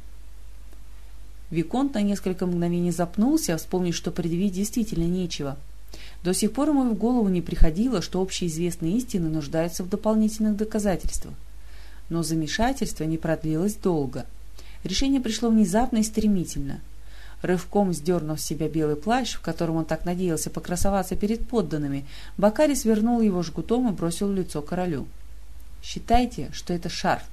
Виконт на несколько мгновений запнулся, вспомнив, что предъявить действительно нечего. До сих пор ему в голову не приходило, что общеизвестные истины нуждаются в дополнительных доказательствах. Но замешательство не продлилось долго. Решение пришло внезапно и стремительно. Рывком сдернув с себя белый плащ, в котором он так надеялся покрасоваться перед подданными, Бакари свернул его жгутом и бросил в лицо королю. «Считайте, что это шарф»,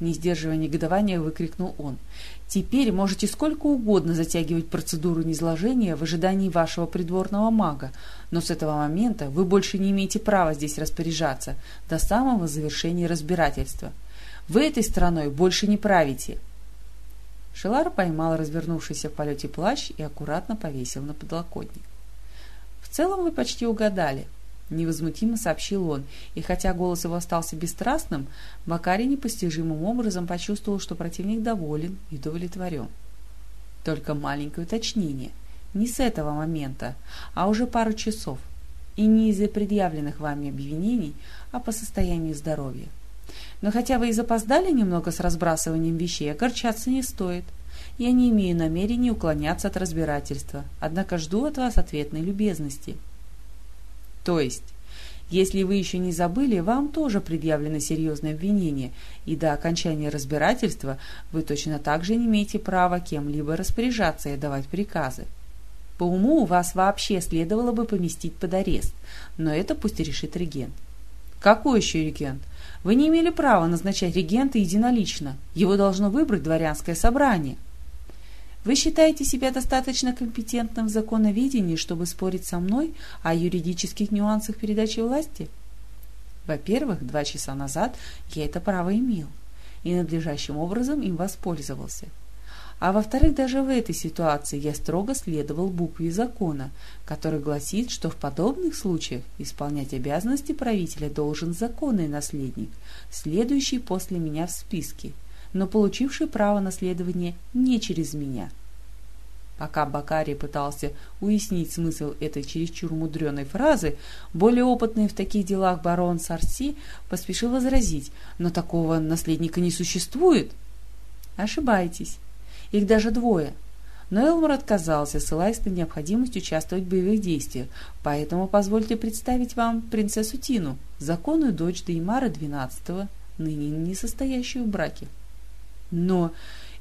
не сдерживая негодования, выкрикнул он. «Теперь можете сколько угодно затягивать процедуру низложения в ожидании вашего придворного мага, но с этого момента вы больше не имеете права здесь распоряжаться до самого завершения разбирательства. Вы этой страной больше не правите!» Шелар поймал развернувшийся в полете плащ и аккуратно повесил на подлокотник. «В целом вы почти угадали», — невозмутимо сообщил он, и хотя голос его остался бесстрастным, Бакари непостижимым образом почувствовал, что противник доволен и удовлетворен. Только маленькое уточнение. Не с этого момента, а уже пару часов. И не из-за предъявленных вами обвинений, а по состоянию здоровья. Но хотя вы и запоздали немного с разбрасыванием вещей, огорчаться не стоит. Я не имею намерения уклоняться от разбирательства, однако жду от вас ответной любезности. — то есть, если вы еще не забыли, вам тоже предъявлено серьезное обвинение, и до окончания разбирательства вы точно так же не имеете права кем-либо распоряжаться и давать приказы. По уму вас вообще следовало бы поместить под арест, но это пусть решит регент. Какой еще регент? Вы не имели права назначать регента единолично. Его должно выбрать дворянское собрание. Вы считаете себя достаточно компетентным в законоведении, чтобы спорить со мной о юридических нюансах передачи власти? Во-первых, два часа назад я это право имел и надлежащим образом им воспользовался. А во-вторых, даже в этой ситуации я строго следовал букве закона, который гласит, что в подобных случаях исполнять обязанности правителя должен законный наследник, следующий после меня в списке – но получивший право наследования не через меня. Пока Бакари пытался уяснить смысл этой чересчур мудреной фразы, более опытный в таких делах барон Сарси поспешил возразить, но такого наследника не существует. Ошибаетесь. Их даже двое. Но Элмор отказался, ссылаясь на необходимость участвовать в боевых действиях, поэтому позвольте представить вам принцессу Тину, законную дочь Деймара XII, ныне не состоящую в браке. Но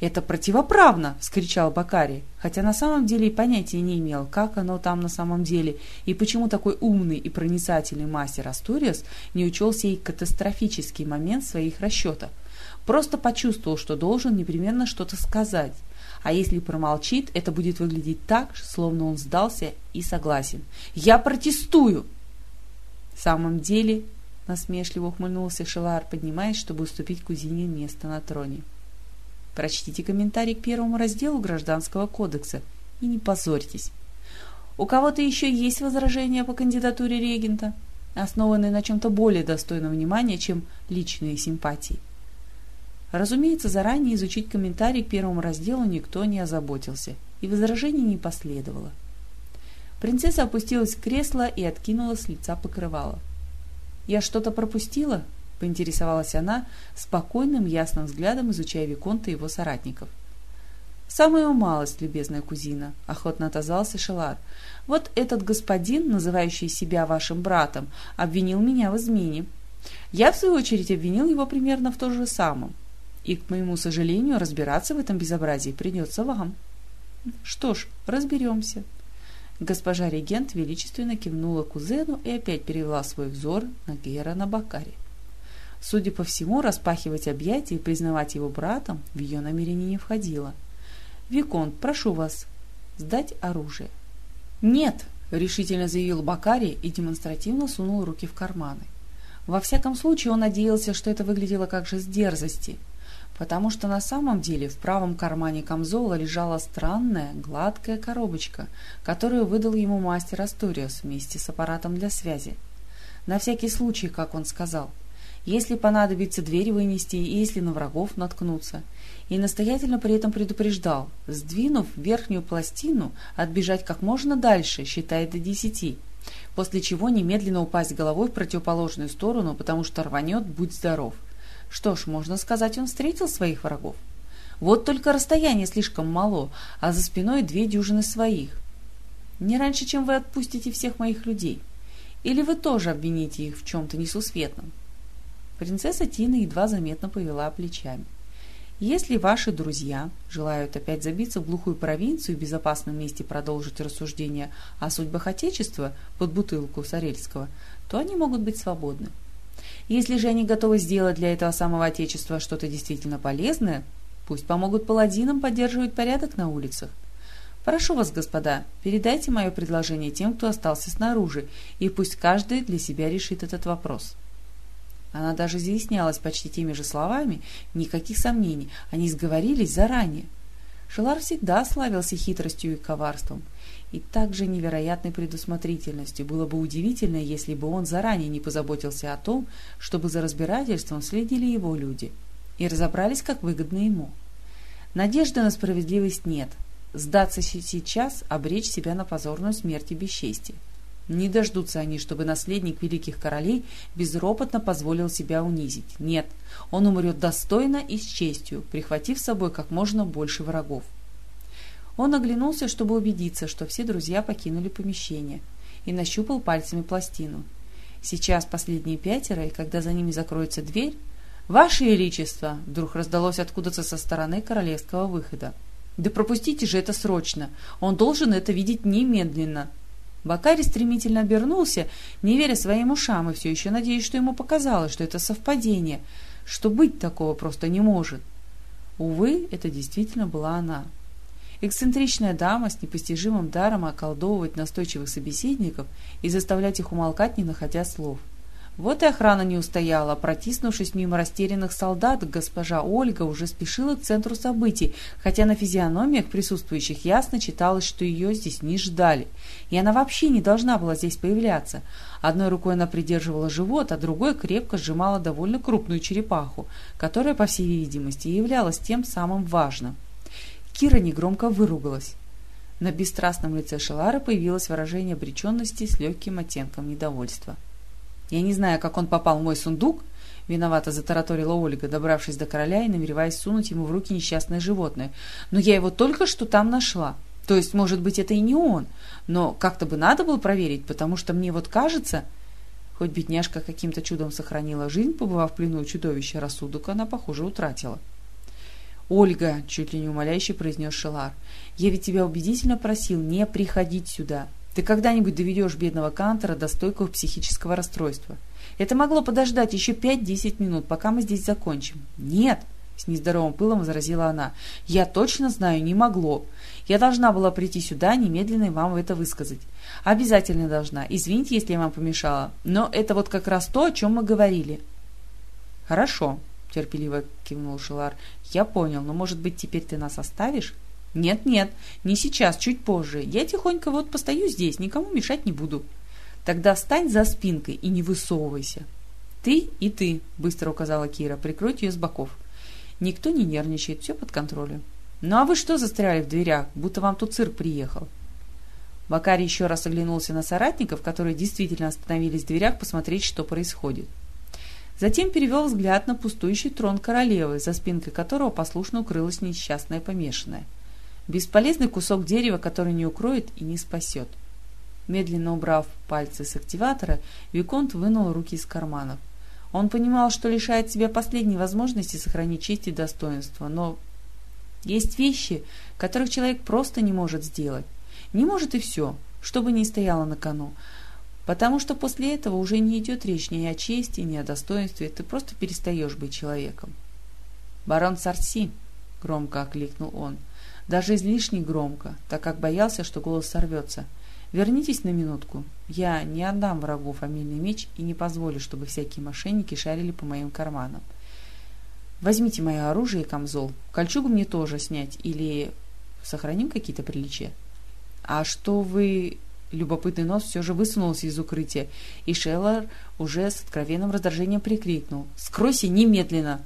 «Это противоправно!» — вскричал Бакари, хотя на самом деле и понятия не имел, как оно там на самом деле, и почему такой умный и проницательный мастер Астуриас не учел сей катастрофический момент своих расчетах. Просто почувствовал, что должен непременно что-то сказать, а если промолчит, это будет выглядеть так, словно он сдался и согласен. «Я протестую!» В самом деле, насмешливо ухмыльнулся Шелар, поднимаясь, чтобы уступить кузине место на троне. Прочтите комментарий к первому разделу Гражданского кодекса и не позорьтесь. У кого-то еще есть возражения по кандидатуре регента, основанные на чем-то более достойном внимания, чем личные симпатии? Разумеется, заранее изучить комментарий к первому разделу никто не озаботился, и возражений не последовало. Принцесса опустилась в кресло и откинула с лица покрывало. «Я что-то пропустила?» Поинтересовалась она, спокойным, ясным взглядом изучая Виконта и его соратников. «Самую малость, любезная кузина», — охотно отозвался Шелар. «Вот этот господин, называющий себя вашим братом, обвинил меня в измене. Я, в свою очередь, обвинил его примерно в то же самом. И, к моему сожалению, разбираться в этом безобразии придется вам». «Что ж, разберемся». Госпожа регент величественно кивнула кузену и опять перевела свой взор на Гера на Бакаре. Судя по всему, распахивать объятия и признавать его братом в ее намерение не входило. «Виконт, прошу вас, сдать оружие». «Нет!» — решительно заявил Бакари и демонстративно сунул руки в карманы. Во всяком случае, он надеялся, что это выглядело как жест дерзости, потому что на самом деле в правом кармане камзола лежала странная, гладкая коробочка, которую выдал ему мастер Асториас вместе с аппаратом для связи. На всякий случай, как он сказал — если понадобится дверь вынести и если на врагов наткнуться. И настоятельно при этом предупреждал, сдвинув верхнюю пластину, отбежать как можно дальше, считая до десяти, после чего немедленно упасть головой в противоположную сторону, потому что рванет «Будь здоров». Что ж, можно сказать, он встретил своих врагов. Вот только расстояние слишком мало, а за спиной две дюжины своих. Не раньше, чем вы отпустите всех моих людей. Или вы тоже обвините их в чем-то несусветном. Принцесса Тина едва заметно повела плечами. Если ваши друзья желают опять забиться в глухую провинцию и в безопасном месте продолжить рассуждения о судьбах Отечества под бутылку Сарельского, то они могут быть свободны. Если же они готовы сделать для этого самого Отечества что-то действительно полезное, пусть помогут паладинам поддерживать порядок на улицах. Прошу вас, господа, передайте мое предложение тем, кто остался снаружи, и пусть каждый для себя решит этот вопрос. Она даже изъяснялась почти теми же словами, никаких сомнений, они сговорились заранее. Шелар всегда славился хитростью и коварством, и также невероятной предусмотрительностью. Было бы удивительно, если бы он заранее не позаботился о том, чтобы за разбирательством следили его люди и разобрались, как выгодно ему. Надежды на справедливость нет. Сдаться сейчас, обречь себя на позорную смерть и бесчестие. Не дождутся они, чтобы наследник великих королей безропотно позволил себя унизить. Нет, он умрет достойно и с честью, прихватив с собой как можно больше врагов. Он оглянулся, чтобы убедиться, что все друзья покинули помещение, и нащупал пальцами пластину. Сейчас последние пятеро, и когда за ними закроется дверь... «Ваше Величество!» — вдруг раздалось откуда-то со стороны королевского выхода. «Да пропустите же это срочно! Он должен это видеть немедленно!» Бакари стремительно обернулся, не веря своим ушам, и все еще надеясь, что ему показалось, что это совпадение, что быть такого просто не может. Увы, это действительно была она. Эксцентричная дама с непостижимым даром околдовывать настойчивых собеседников и заставлять их умолкать, не находя слов – вот и охрана не устояла. Протиснувшись мимо растерянных солдат, госпожа Ольга уже спешила к центру событий, хотя на физиономиях присутствующих ясно читалось, что ее здесь не ждали. И она вообще не должна была здесь появляться. Одной рукой она придерживала живот, а другой крепко сжимала довольно крупную черепаху, которая, по всей видимости, являлась тем самым важным. Кира негромко выругалась. На бесстрастном лице Шелара появилось выражение обреченности с легким оттенком недовольства. «Я не знаю, как он попал в мой сундук», — виновато затараторила Ольга, добравшись до короля и намереваясь сунуть ему в руки несчастное животное. «Но я его только что там нашла. То есть, может быть, это и не он, но как-то бы надо было проверить, потому что мне вот кажется...» Хоть бедняжка каким-то чудом сохранила жизнь, побывав в плену чудовища, рассудок она, похоже, утратила. «Ольга», — чуть ли не умоляюще произнес Шелар, — «я ведь тебя убедительно просил не приходить сюда. Ты когда-нибудь доведешь бедного Кантера до стойкого психического расстройства. Это могло подождать еще пять-десять минут, пока мы здесь закончим». «Нет», — с нездоровым пылом возразила она, — «я точно знаю, не могло. Я должна была прийти сюда немедленно и вам это высказать. Обязательно должна. Извините, если я вам помешала, но это вот как раз то, о чем мы говорили». «Хорошо», — терпеливо кивнул Шелар. «Я понял, но, может быть, теперь ты нас оставишь?» «Нет-нет, не сейчас, чуть позже. Я тихонько вот постою здесь, никому мешать не буду». «Тогда встань за спинкой и не высовывайся». «Ты и ты», — быстро указала Кира, — «прикройте ее с боков». Никто не нервничает, все под контролем. «Ну а вы что застряли в дверях, будто вам тут цирк приехал?» Бакарий еще раз оглянулся на соратников, которые действительно остановились в дверях посмотреть, что происходит. Затем перевел взгляд на пустующий трон королевы, за спинкой которого послушно укрылась несчастная помешанная. Бесполезный кусок дерева, который не укроет и не спасет. Медленно убрав пальцы с активатора, Виконт вынул руки из карманов. Он понимал, что лишает себя последней возможности сохранить честь и достоинство, но есть вещи, которых человек просто не может сделать. Не может и все, что бы ни стояло на кону. Потому что после этого уже не идет речь ни о чести, ни о достоинстве, ты просто перестаешь быть человеком. «Барон Сарси!» — громко окликнул он. Даже излишне громко, так как боялся, что голос сорвется. «Вернитесь на минутку. Я не отдам врагу фамильный меч и не позволю, чтобы всякие мошенники шарили по моим карманам. Возьмите мое оружие и камзол. Кольчугу мне тоже снять или сохраним какие-то приличия?» «А что вы...» Любопытный нос все же высунулся из укрытия, и Шеллар уже с откровенным раздражением прикрикнул «Скройся немедленно!»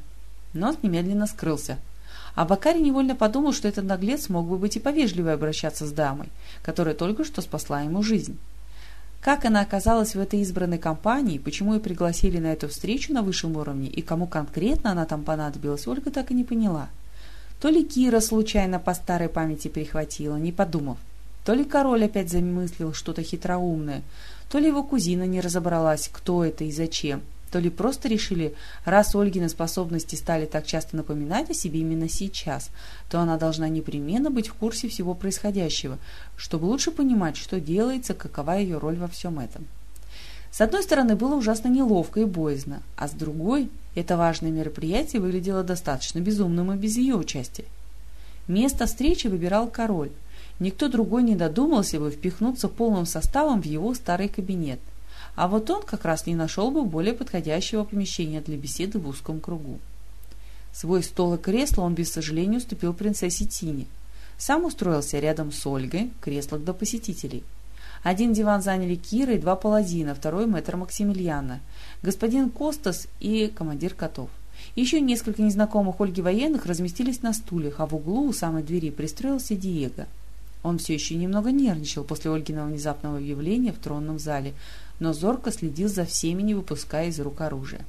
Нос немедленно скрылся. А Бакари невольно подумал, что этот наглец мог бы быть и повежливее обращаться с дамой, которая только что спасла ему жизнь. Как она оказалась в этой избранной компании, почему ее пригласили на эту встречу на высшем уровне и кому конкретно она там понадобилась, Ольга так и не поняла. То ли Кира случайно по старой памяти перехватила, не подумав, то ли король опять замыслил что-то хитроумное, то ли его кузина не разобралась, кто это и зачем, то ли просто решили, раз Ольгины способности стали так часто напоминать о себе именно сейчас, то она должна непременно быть в курсе всего происходящего, чтобы лучше понимать, что делается, какова ее роль во всем этом. С одной стороны, было ужасно неловко и боязно, а с другой, это важное мероприятие выглядело достаточно безумным и без ее участия. Место встречи выбирал король, Никто другой не додумался бы впихнуться полным составом в его старый кабинет. А вот он как раз не нашел бы более подходящего помещения для беседы в узком кругу. Свой стол и кресло он без сожаления уступил принцессе Тине. Сам устроился рядом с Ольгой, кресло для посетителей. Один диван заняли Кира и два паладина, второй мэтр Максимилиана, господин Костас и командир котов. Еще несколько незнакомых Ольги военных разместились на стульях, а в углу у самой двери пристроился Диего – он все еще немного нервничал после Ольгиного внезапного явления в тронном зале, но зорко следил за всеми, не выпуская из рук оружия.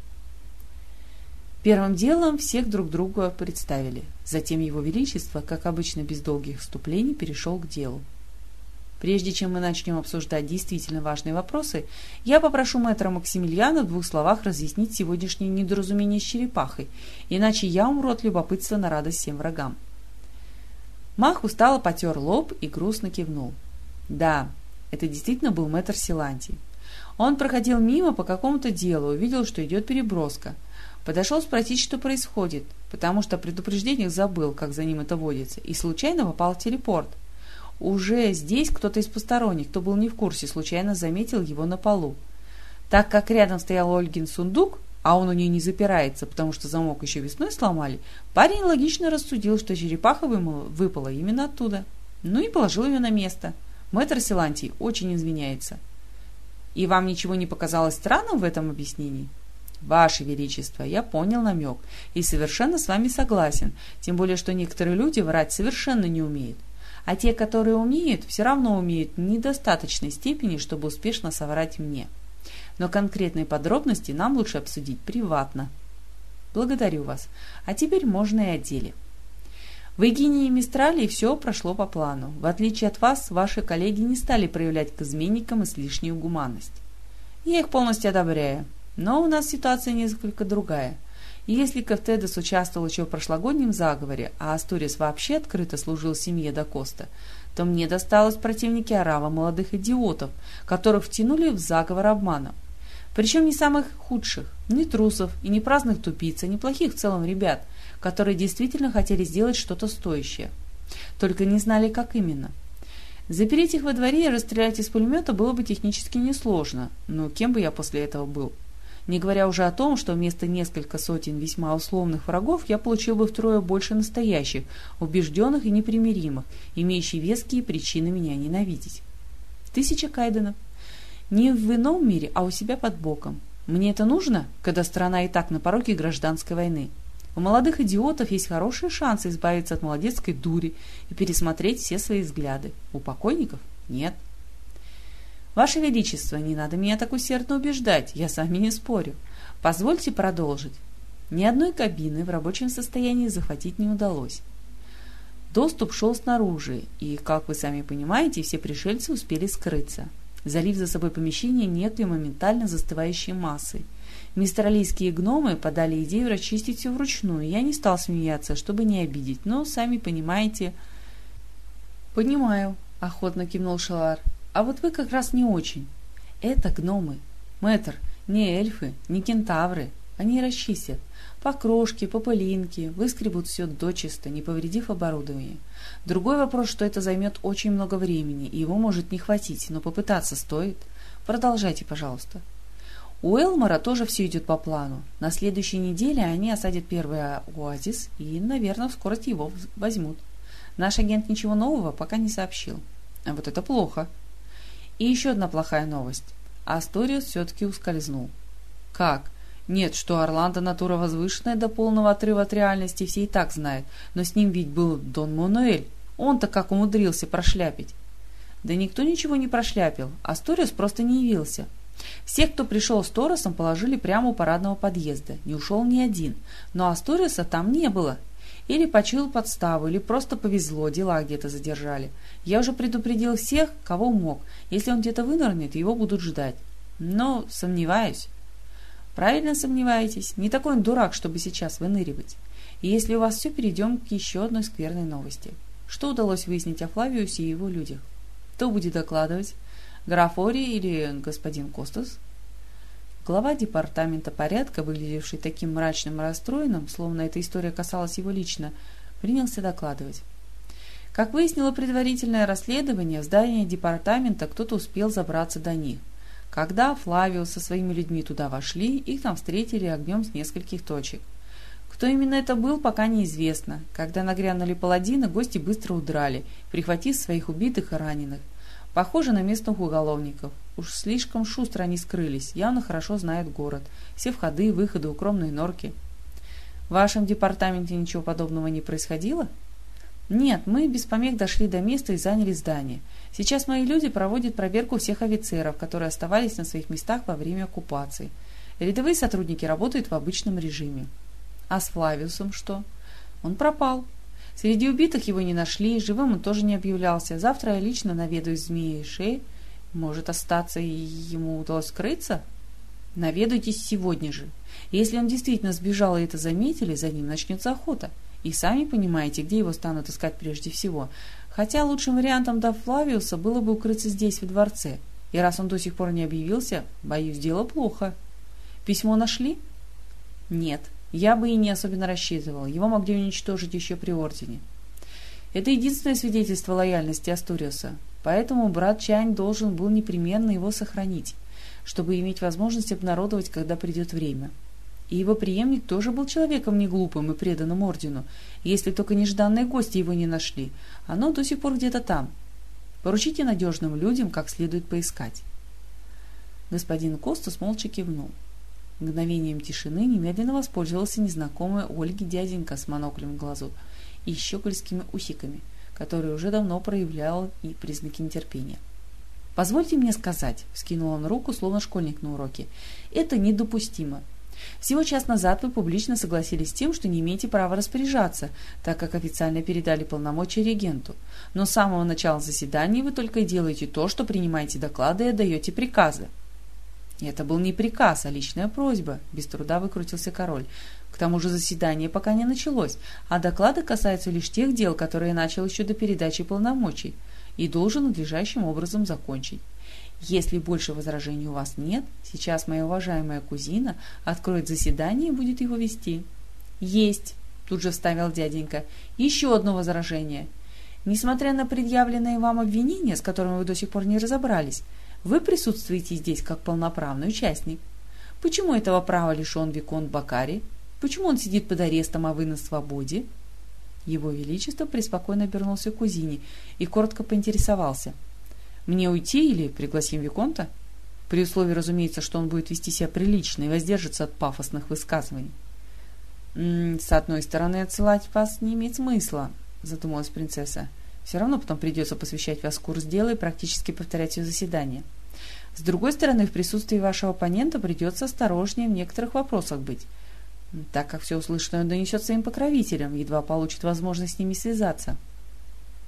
Первым делом всех друг другу представили. Затем его величество, как обычно без долгих вступлений, перешел к делу. Прежде чем мы начнем обсуждать действительно важные вопросы, я попрошу мэтра Максимилиана в двух словах разъяснить сегодняшнее недоразумение с черепахой, иначе я умру от любопытства на радость всем врагам. Мах устало потер лоб и грустно кивнул. Да, это действительно был мэтр Силантий. Он проходил мимо по какому-то делу, увидел, что идет переброска. Подошел спросить, что происходит, потому что о предупреждениях забыл, как за ним это водится, и случайно попал в телепорт. Уже здесь кто-то из посторонних, кто был не в курсе, случайно заметил его на полу. Так как рядом стоял Ольгин сундук, а он у нее не запирается, потому что замок еще весной сломали, парень логично рассудил, что черепаха выпала именно оттуда. Ну и положил ее на место. Мэтр Силантий очень извиняется. И вам ничего не показалось странным в этом объяснении? Ваше Величество, я понял намек и совершенно с вами согласен, тем более, что некоторые люди врать совершенно не умеют. А те, которые умеют, все равно умеют в недостаточной степени, чтобы успешно соврать мне. Но конкретные подробности нам лучше обсудить приватно. Благодарю вас. А теперь можно и о деле. В Эгине и Мистрале все прошло по плану. В отличие от вас, ваши коллеги не стали проявлять к изменникам излишнюю гуманность. Я их полностью одобряю. Но у нас ситуация несколько другая. Если Кафтедес участвовал еще в прошлогоднем заговоре, а Астурис вообще открыто служил семье Дакоста, то мне досталось противники Арава молодых идиотов, которых втянули в заговор обманом. Причем не самых худших, не трусов и не праздных тупиц, а неплохих в целом ребят, которые действительно хотели сделать что-то стоящее. Только не знали, как именно. Запереть их во дворе и расстрелять из пулемета было бы технически несложно, но кем бы я после этого был? Не говоря уже о том, что вместо несколько сотен весьма условных врагов я получил бы втрое больше настоящих, убежденных и непримиримых, имеющих веские причины меня ненавидеть. Тысяча кайденов. Не в ином мире, а у себя под боком. Мне это нужно, когда страна и так на пороге гражданской войны? У молодых идиотов есть хорошие шансы избавиться от молодецкой дури и пересмотреть все свои взгляды. У покойников нет. Ваше Величество, не надо меня так усердно убеждать, я с вами не спорю. Позвольте продолжить. Ни одной кабины в рабочем состоянии захватить не удалось. Доступ шел снаружи, и, как вы сами понимаете, все пришельцы успели скрыться залив за собой помещение некой моментально застывающей массой. Мистралийские гномы подали идею расчистить все вручную. Я не стал смеяться, чтобы не обидеть, но, сами понимаете... «Понимаю», — охотно кивнул Шалар. «А вот вы как раз не очень. Это гномы. Мэтр, не эльфы, не кентавры. Они расчистят. По крошке, по пылинке, выскребут все дочисто, не повредив оборудование. Другой вопрос, что это займет очень много времени, и его может не хватить, но попытаться стоит. Продолжайте, пожалуйста. У Элмора тоже все идет по плану. На следующей неделе они осадят первый оазис и, наверное, в скорость его возьмут. Наш агент ничего нового пока не сообщил. А вот это плохо. И еще одна плохая новость. Асториус все-таки ускользнул. Как? Нет, что Орландо натура возвышенная до полного отрыва от реальности, все и так знают. Но с ним ведь был Дон Мануэль. Он-то как умудрился прошляпить. Да никто ничего не прошляпил, Асториус просто не явился. Всех, кто пришел с Торосом, положили прямо у парадного подъезда. Не ушел ни один. Но Асториуса там не было. Или почуял подставу, или просто повезло, дела где-то задержали. Я уже предупредил всех, кого мог. Если он где-то вынырнет, его будут ждать. Но сомневаюсь. Правильно сомневаетесь? Не такой он дурак, чтобы сейчас выныривать. И если у вас все, перейдем к еще одной скверной новости. Что удалось выяснить о Флавиусе и его людях? Кто будет докладывать? Граф Ори или господин Костас? Глава департамента порядка, выглядевший таким мрачным и расстроенным, словно эта история касалась его лично, принялся докладывать. Как выяснило предварительное расследование, в здание департамента кто-то успел забраться до них. Когда Флавиус со своими людьми туда вошли, их там встретили огнем с нескольких точек. Кто именно это был, пока неизвестно. Когда нагрянули паладины, гости быстро удрали, прихватив своих убитых и раненых. Похоже на местных уголовников. Уж слишком шустро они скрылись, явно хорошо знают город. Все входы, выходы, укромные норки. В вашем департаменте ничего подобного не происходило? Нет, мы без помех дошли до места и заняли здание. Сейчас мои люди проводят проверку всех офицеров, которые оставались на своих местах во время оккупации. Рядовые сотрудники работают в обычном режиме. А с Флавиусом что? Он пропал. Среди убитых его не нашли, живым он тоже не объявлялся. Завтра я лично наведаюсь змеи и шеи. Может остаться и ему удалось скрыться? Наведайтесь сегодня же. Если он действительно сбежал и это заметили, за ним начнется охота. И сами понимаете, где его станут искать прежде всего. Хотя лучшим вариантом до Флавиуса было бы укрыться здесь, в дворце. И раз он до сих пор не объявился, боюсь, дело плохо. Письмо нашли? Нет. Я бы и не особенно рассчитывал. Его могли уничтожить еще при ордене. Это единственное свидетельство лояльности Астуриуса. Поэтому брат Чань должен был непременно его сохранить, чтобы иметь возможность обнародовать, когда придет время. И его преемник тоже был человеком неглупым и преданным ордену, если только нежданные гости его не нашли. Оно до сих пор где-то там. Поручите надежным людям, как следует поискать. Господин Костас молча кивнул. Мгновением тишины немедленно воспользовался незнакомый Ольге дяденька с моноклем в глазу и щегольскими усиками, который уже давно проявлял и признаки нетерпения. «Позвольте мне сказать», — вскинул он руку, словно школьник на уроке, — «это недопустимо. Всего час назад вы публично согласились с тем, что не имеете права распоряжаться, так как официально передали полномочия регенту. Но с самого начала заседания вы только и делаете то, что принимаете доклады и отдаете приказы. Это был не приказ, а личная просьба, без труда выкрутился король. К тому же заседание пока не началось, а доклады касаются лишь тех дел, которые начал еще до передачи полномочий, и должен надлежащим образом закончить. Если больше возражений у вас нет, сейчас моя уважаемая кузина откроет заседание и будет его вести. Есть, тут же вставил дяденька. Еще одно возражение. Несмотря на предъявленные вам обвинения, с которыми вы до сих пор не разобрались, вы присутствуете здесь как полноправный участник. Почему этого права лишен Виконт Бакари? Почему он сидит под арестом, а вы на свободе? Его Величество преспокойно обернулся к кузине и коротко поинтересовался – мне уйти или пригласим Виконта? При условии, разумеется, что он будет вести себя прилично и воздержится от пафосных высказываний. «С одной стороны, отсылать вас не имеет смысла», — задумалась принцесса. «Все равно потом придется посвящать вас курс дела и практически повторять все заседания. С другой стороны, в присутствии вашего оппонента придется осторожнее в некоторых вопросах быть, так как все услышанное он донесет своим покровителям, едва получит возможность с ними связаться».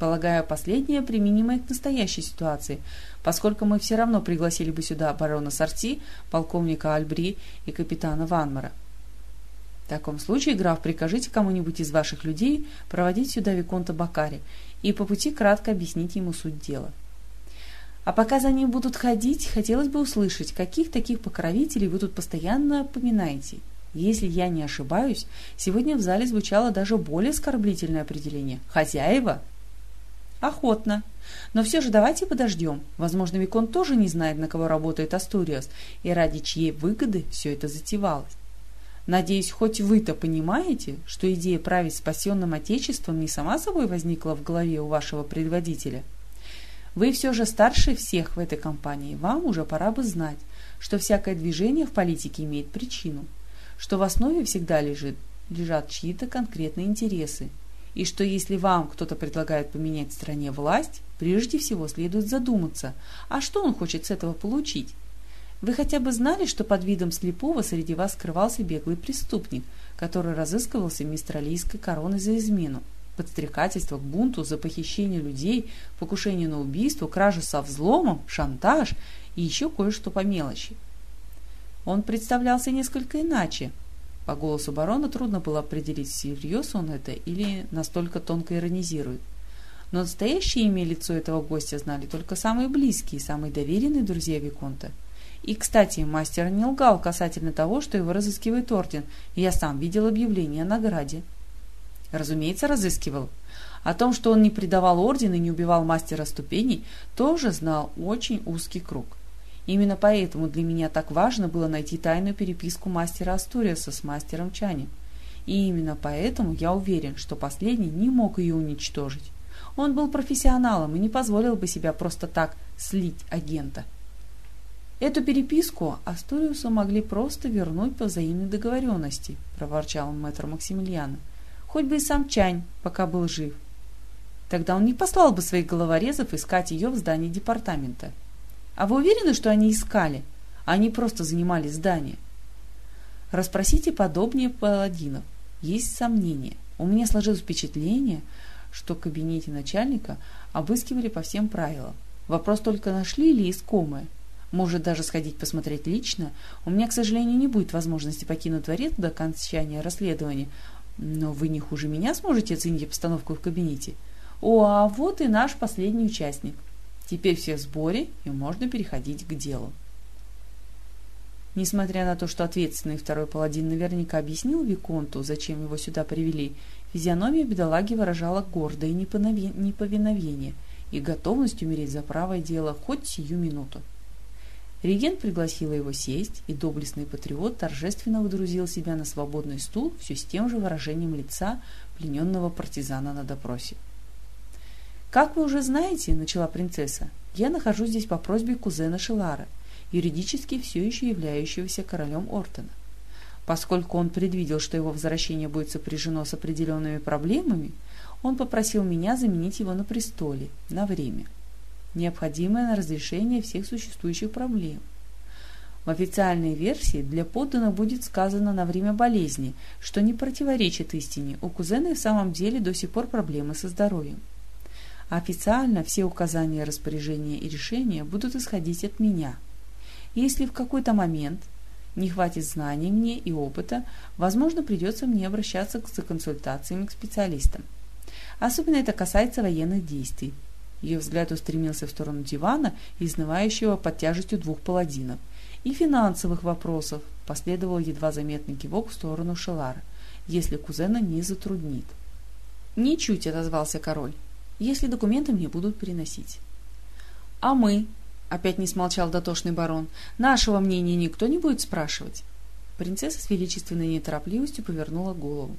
Полагаю, последнее применимо к настоящей ситуации, поскольку мы все равно пригласили бы сюда барона Сорти, полковника Альбри и капитана Ванмара. В таком случае, граф, прикажите кому-нибудь из ваших людей проводить сюда Виконта Бакари и по пути кратко объяснить ему суть дела. А пока за ним будут ходить, хотелось бы услышать, каких таких покровителей вы тут постоянно поминаете. Если я не ошибаюсь, сегодня в зале звучало даже более оскорбительное определение «хозяева». Охотно. Но все же давайте подождем. Возможно, Викон тоже не знает, на кого работает Астуриас, и ради чьей выгоды все это затевалось. Надеюсь, хоть вы-то понимаете, что идея править спасенным Отечеством не сама собой возникла в голове у вашего предводителя. Вы все же старше всех в этой компании, вам уже пора бы знать, что всякое движение в политике имеет причину, что в основе всегда лежит, лежат чьи-то конкретные интересы, и что если вам кто-то предлагает поменять в стране власть, прежде всего следует задуматься, а что он хочет с этого получить? Вы хотя бы знали, что под видом слепого среди вас скрывался беглый преступник, который разыскивался мистралийской короной за измену, подстрекательство к бунту, за похищение людей, покушение на убийство, кражу со взломом, шантаж и еще кое-что по мелочи. Он представлялся несколько иначе, по голосу барона трудно было определить, всерьез он это или настолько тонко иронизирует. Но настоящее имя и лицо этого гостя знали только самые близкие и самые доверенные друзья Виконта. И, кстати, мастер не лгал касательно того, что его разыскивает орден, я сам видел объявление о награде. Разумеется, разыскивал. О том, что он не предавал орден и не убивал мастера ступеней, тоже знал очень узкий круг. Именно поэтому для меня так важно было найти тайную переписку мастера Астуриаса с мастером Чани. И именно поэтому я уверен, что последний не мог ее уничтожить. Он был профессионалом и не позволил бы себя просто так слить агента. Эту переписку Астуриусу могли просто вернуть по взаимной договоренности, проворчал мэтр Максимилиана. Хоть бы и сам Чань, пока был жив. Тогда он не послал бы своих головорезов искать ее в здании департамента. А вы уверены, что они искали? Они просто занимали здание. Расспросите подобнее паладинов. Есть сомнения. У меня сложилось впечатление, что в кабинете начальника обыскивали по всем правилам. Вопрос только нашли ли искомое. Может даже сходить посмотреть лично. У меня, к сожалению, не будет возможности покинуть дворец до окончания расследования. Но вы не хуже меня сможете оценить обстановку в кабинете. О, а вот и наш последний участник. Теперь все в сборе, и можно переходить к делу. Несмотря на то, что ответственный второй паладин наверняка объяснил Виконту, зачем его сюда привели, физиономия бедолаги выражала гордое неповиновение и готовность умереть за правое дело хоть сию минуту. Регент пригласила его сесть, и доблестный патриот торжественно выдрузил себя на свободный стул все с тем же выражением лица плененного партизана на допросе. «Как вы уже знаете, — начала принцесса, — я нахожусь здесь по просьбе кузена Шелара, юридически все еще являющегося королем Ортона. Поскольку он предвидел, что его возвращение будет сопряжено с определенными проблемами, Он попросил меня заменить его на престоле на время, необходимое на разрешение всех существующих проблем. В официальной версии для подданных будет сказано на время болезни, что не противоречит истине, у кузена в самом деле до сих пор проблемы со здоровьем. Официально все указания, распоряжения и решения будут исходить от меня. Если в какой-то момент не хватит знаний мне и опыта, возможно, придется мне обращаться за консультациями к специалистам. Особенно это касается военных действий. Ее взгляд устремился в сторону дивана, изнывающего под тяжестью двух паладинов, и финансовых вопросов, последовал едва заметный кивок в сторону Шелара, если кузена не затруднит. «Ничуть», — отозвался король, — «если документы мне будут приносить». «А мы?» — опять не смолчал дотошный барон. «Нашего мнения никто не будет спрашивать?» Принцесса с величественной неторопливостью повернула голову.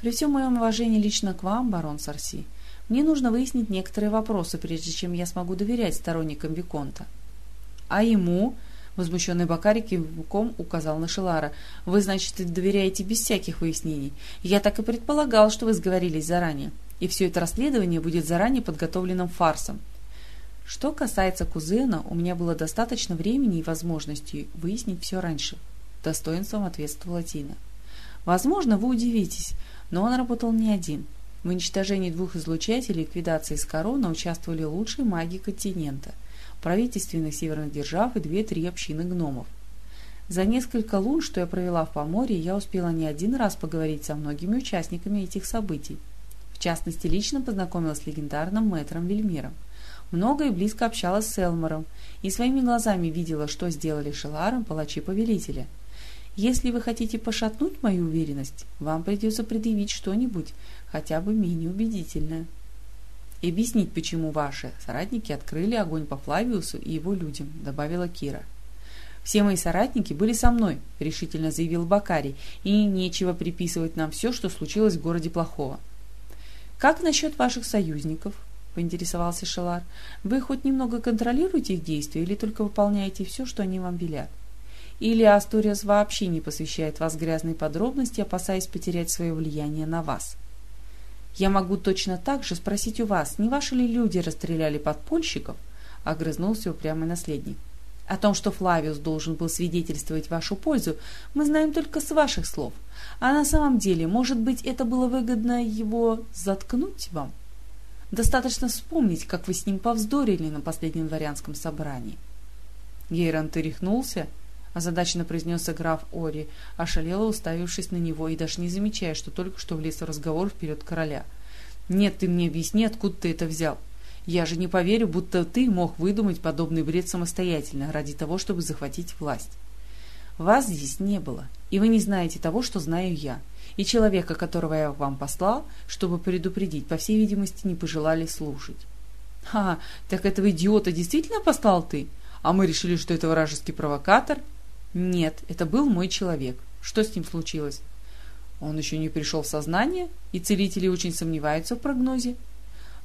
«При всем моем уважении лично к вам, барон Сарси, мне нужно выяснить некоторые вопросы, прежде чем я смогу доверять сторонникам Виконта». «А ему?» Возмущенный Бакарик кивком указал на Шелара. «Вы, значит, доверяете без всяких выяснений. Я так и предполагал, что вы сговорились заранее. И все это расследование будет заранее подготовленным фарсом. Что касается кузена, у меня было достаточно времени и возможностей выяснить все раньше. Достоинством ответствовала Тина. Возможно, вы удивитесь, но он работал не один. В уничтожении двух излучателей и ликвидации Скорона участвовали лучшие маги континента – правительственных северных держав и две-три общины гномов. За несколько лун, что я провела в Поморье, я успела не один раз поговорить со многими участниками этих событий. В частности, лично познакомилась с легендарным мэтром Вельмиром. Много и близко общалась с Элмором и своими глазами видела, что сделали Шеларом палачи-повелителя. Если вы хотите пошатнуть мою уверенность, вам придется предъявить что-нибудь, хотя бы менее убедительное и объяснить, почему ваши соратники открыли огонь по Флавиусу и его людям», — добавила Кира. «Все мои соратники были со мной», — решительно заявил Бакари, «и нечего приписывать нам все, что случилось в городе плохого». «Как насчет ваших союзников?» — поинтересовался Шелар. «Вы хоть немного контролируете их действия или только выполняете все, что они вам велят? Или Асториас вообще не посвящает вас грязной подробности, опасаясь потерять свое влияние на вас?» Я могу точно так же спросить у вас, не ваши ли люди расстреляли подпольщиков? Огрызнулся упрямый наследник. О том, что Флавиус должен был свидетельствовать вашу пользу, мы знаем только с ваших слов. А на самом деле, может быть, это было выгодно его заткнуть вам? Достаточно вспомнить, как вы с ним повздорили на последнем дворянском собрании. Гейрант рехнулся озадаченно произнес граф Ори, ошалело уставившись на него и даже не замечая, что только что влез в разговор вперед короля. «Нет, ты мне объясни, откуда ты это взял. Я же не поверю, будто ты мог выдумать подобный бред самостоятельно ради того, чтобы захватить власть. Вас здесь не было, и вы не знаете того, что знаю я. И человека, которого я вам послал, чтобы предупредить, по всей видимости, не пожелали слушать». «Ха, так этого идиота действительно послал ты? А мы решили, что это вражеский провокатор?» Нет, это был мой человек. Что с ним случилось? Он еще не пришел в сознание, и целители очень сомневаются в прогнозе.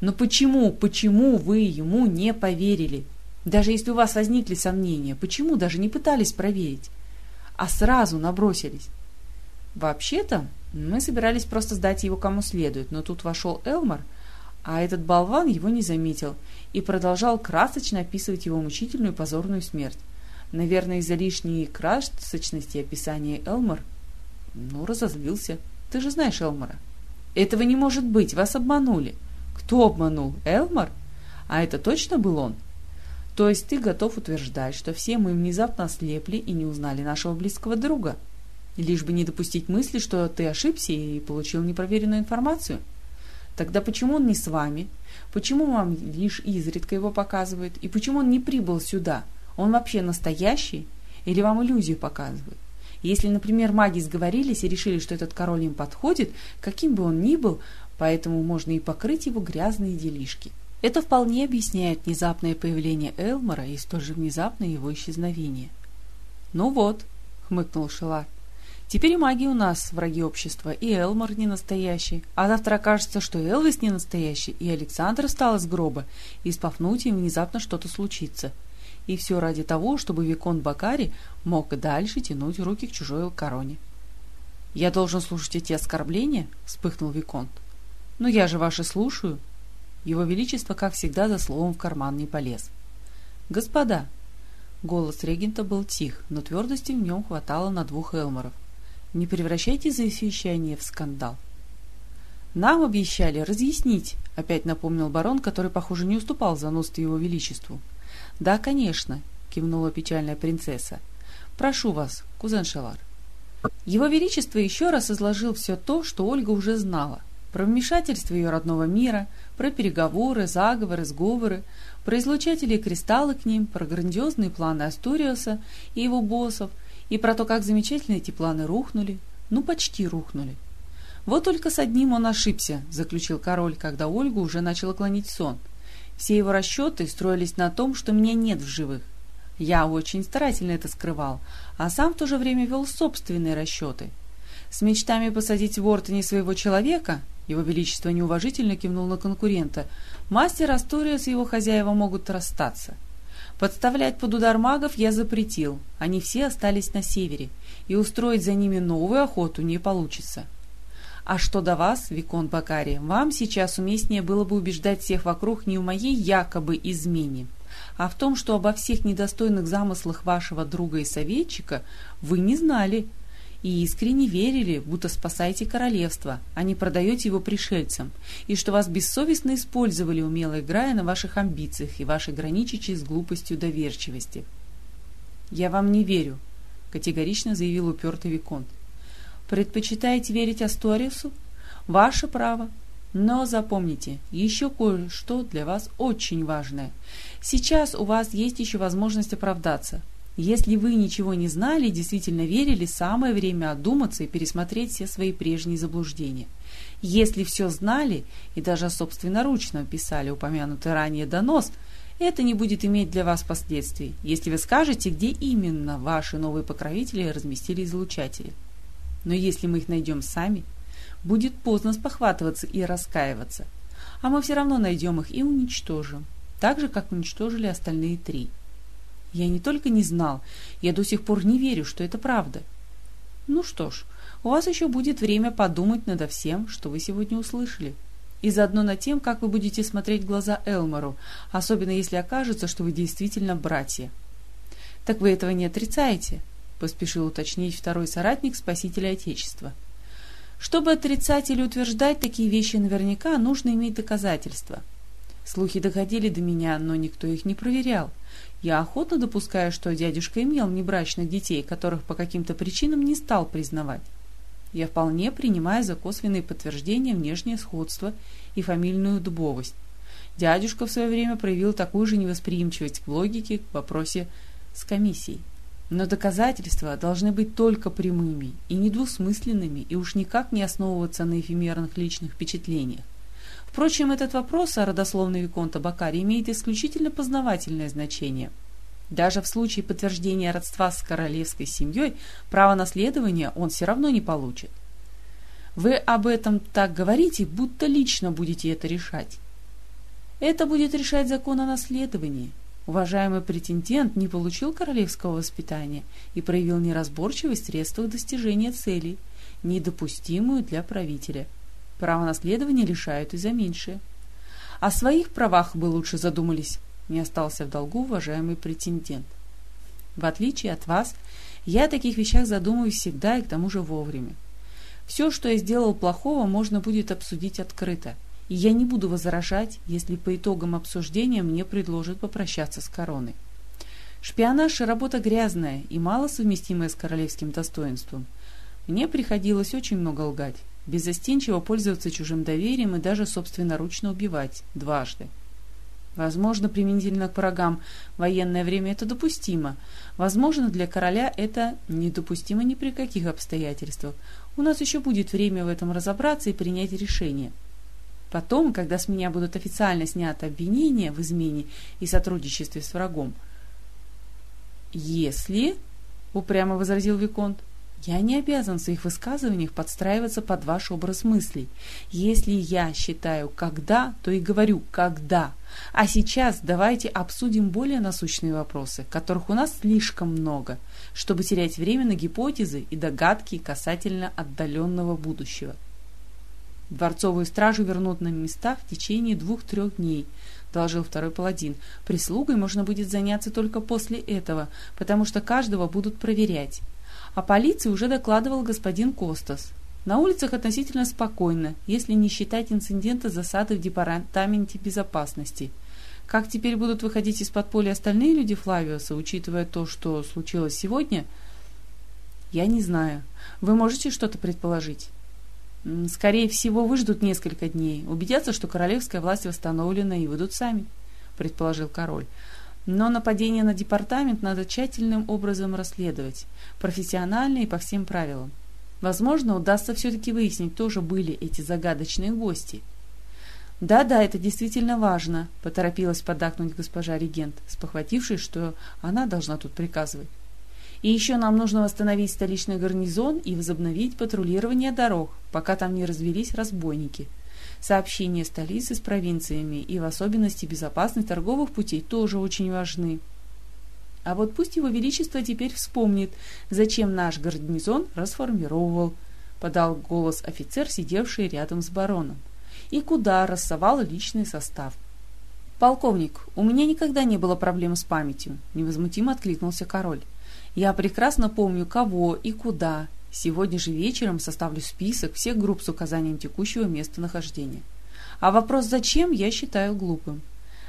Но почему, почему вы ему не поверили? Даже если у вас возникли сомнения, почему даже не пытались проверить? А сразу набросились? Вообще-то, мы собирались просто сдать его кому следует, но тут вошел Элмар, а этот болван его не заметил и продолжал красочно описывать его мучительную позорную смерть. Наверное, из-за лишней красочности описания Элмор, ну, разозлился. Ты же знаешь Элмора. Этого не может быть, вас обманули. Кто обманул? Элмор? А это точно был он? То есть ты готов утверждать, что все мы внезапно ослепли и не узнали нашего близкого друга? Лишь бы не допустить мысли, что ты ошибся и получил непроверенную информацию? Тогда почему он не с вами? Почему вам лишь изредка его показывают? И почему он не прибыл сюда? Он вообще настоящий или вам иллюзию показывают? Если, например, маги сговорились и решили, что этот король им подходит, каким бы он ни был, поэтому можно и покрыть его грязные делишки. Это вполне объясняет внезапное появление Элмора и столь же внезапное его исчезновение. «Ну вот», — хмыкнул Шелар, — «теперь маги у нас враги общества, и Элмор не настоящий, а завтра окажется, что Элвис не настоящий, и Александр встал из гроба, и с Пафнутием внезапно что-то случится. И все ради того, чтобы Викон Бакари мог дальше тянуть руки к чужой короне. «Я должен слушать эти оскорбления?» — вспыхнул Виконт. «Ну я же ваше слушаю». Его Величество, как всегда, за словом в карман не полез. «Господа!» Голос регента был тих, но твердости в нем хватало на двух Элморов. «Не превращайте завещание в скандал». «Нам обещали разъяснить», — опять напомнил барон, который, похоже, не уступал занудству его величеству. «Да, конечно», — кивнула печальная принцесса. «Прошу вас, кузен Шалар». Его Величество еще раз изложил все то, что Ольга уже знала. Про вмешательство ее родного мира, про переговоры, заговоры, сговоры, про излучатели и кристаллы к ним, про грандиозные планы Астуриоса и его боссов, и про то, как замечательно эти планы рухнули, ну почти рухнули. «Вот только с одним он ошибся», — заключил король, когда Ольгу уже начала клонить сон. «Все его расчеты строились на том, что меня нет в живых. Я очень старательно это скрывал, а сам в то же время вел собственные расчеты. С мечтами посадить в Ортоне своего человека, его Величество неуважительно кивнул на конкурента, мастер Асториус и его хозяева могут расстаться. Подставлять под удар магов я запретил, они все остались на севере, и устроить за ними новую охоту не получится. А что до вас, Викон Бакари, вам сейчас уместнее было бы убеждать всех вокруг не в моей якобы измене, а в том, что обо всех недостойных замыслах вашего друга и советчика вы не знали и искренне верили, будто спасаете королевство, а не продаете его пришельцам, и что вас бессовестно использовали, умело играя на ваших амбициях и вашей граничащей с глупостью доверчивости. «Я вам не верю», — категорично заявил упертый Виконт. «Предпочитаете верить Асториусу? Ваше право, но запомните, еще кое-что для вас очень важное. Сейчас у вас есть еще возможность оправдаться. Если вы ничего не знали и действительно верили, самое время одуматься и пересмотреть все свои прежние заблуждения. Если все знали и даже собственноручно писали упомянутый ранее донос, это не будет иметь для вас последствий, если вы скажете, где именно ваши новые покровители разместили излучатели. Но если мы их найдем сами – будет поздно спохватываться и раскаиваться. А мы все равно найдем их и уничтожим, так же, как уничтожили остальные три. Я не только не знал, я до сих пор не верю, что это правда. Ну что ж, у вас еще будет время подумать над всем, что вы сегодня услышали. И заодно над тем, как вы будете смотреть глаза Элмору, особенно если окажется, что вы действительно братья. Так вы этого не отрицаете, поспешил уточнить второй соратник спасителя Отечества. — чтобы отрицать или утверждать такие вещи наверняка, нужно иметь доказательства. Слухи доходили до меня, но никто их не проверял. Я охотно допускаю, что дядюшка имел небрачных детей, которых по каким-то причинам не стал признавать. Я вполне принимаю за косвенные подтверждения внешнее сходство и фамильную дубовость. Дядюшка в свое время проявил такую же невосприимчивость к логике в вопросе с комиссией. Но доказательства должны быть только прямыми и недвусмысленными, и уж никак не основываться на эфемерных личных впечатлениях. Впрочем, этот вопрос о родословной Виконта Бакари имеет исключительно познавательное значение. Даже в случае подтверждения родства с королевской семьей право наследования он все равно не получит. Вы об этом так говорите, будто лично будете это решать. Это будет решать закон о наследовании, Уважаемый претендент не получил королевского воспитания и проявил неразборчивость в средствах достижения целей, недопустимую для правителя. Право наследования лишают и за меньшее. О своих правах бы лучше задумались, не остался в долгу уважаемый претендент. В отличие от вас, я о таких вещах задумываюсь всегда и к тому же вовремя. Все, что я сделал плохого, можно будет обсудить открыто – и я не буду возражать, если по итогам обсуждения мне предложат попрощаться с короной. Шпионаж – работа грязная и мало совместимая с королевским достоинством. Мне приходилось очень много лгать, беззастенчиво пользоваться чужим доверием и даже собственноручно убивать дважды. Возможно, применительно к врагам в военное время это допустимо. Возможно, для короля это недопустимо ни при каких обстоятельствах. У нас еще будет время в этом разобраться и принять решение – Потом, когда с меня будут официально сняты обвинения в измене и сотрудничестве с врагом. «Если...» — упрямо возразил Виконт. «Я не обязан в своих высказываниях подстраиваться под ваш образ мыслей. Если я считаю «когда», то и говорю «когда». А сейчас давайте обсудим более насущные вопросы, которых у нас слишком много, чтобы терять время на гипотезы и догадки касательно отдаленного будущего. Дворцовую стражу вернут на места в течение двух-трех дней, доложил второй паладин. Прислугой можно будет заняться только после этого, потому что каждого будут проверять. А полиции уже докладывал господин Костас. На улицах относительно спокойно, если не считать инцидента засады в департаменте безопасности. Как теперь будут выходить из подполья остальные люди Флавиуса, учитывая то, что случилось сегодня? Я не знаю. Вы можете что-то предположить? Скорее всего, выждут несколько дней, убедятся, что королевская власть восстановлена и выйдут сами, предположил король. Но нападение на департамент надо тщательным образом расследовать, профессионально и по всем правилам. Возможно, удастся все-таки выяснить, кто же были эти загадочные гости. «Да-да, это действительно важно», — поторопилась подакнуть госпожа регент, спохватившись, что она должна тут приказывать. И еще нам нужно восстановить столичный гарнизон и возобновить патрулирование дорог, пока там не развелись разбойники. Сообщения столицы с провинциями и в особенности безопасность торговых путей тоже очень важны. А вот пусть его величество теперь вспомнит, зачем наш гарнизон расформировал, подал голос офицер, сидевший рядом с бароном, и куда рассовал личный состав. «Полковник, у меня никогда не было проблем с памятью», — невозмутимо откликнулся король. Я прекрасно помню, кого и куда. Сегодня же вечером составлю список всех групп с указанием текущего местонахождения. А вопрос «зачем» я считаю глупым.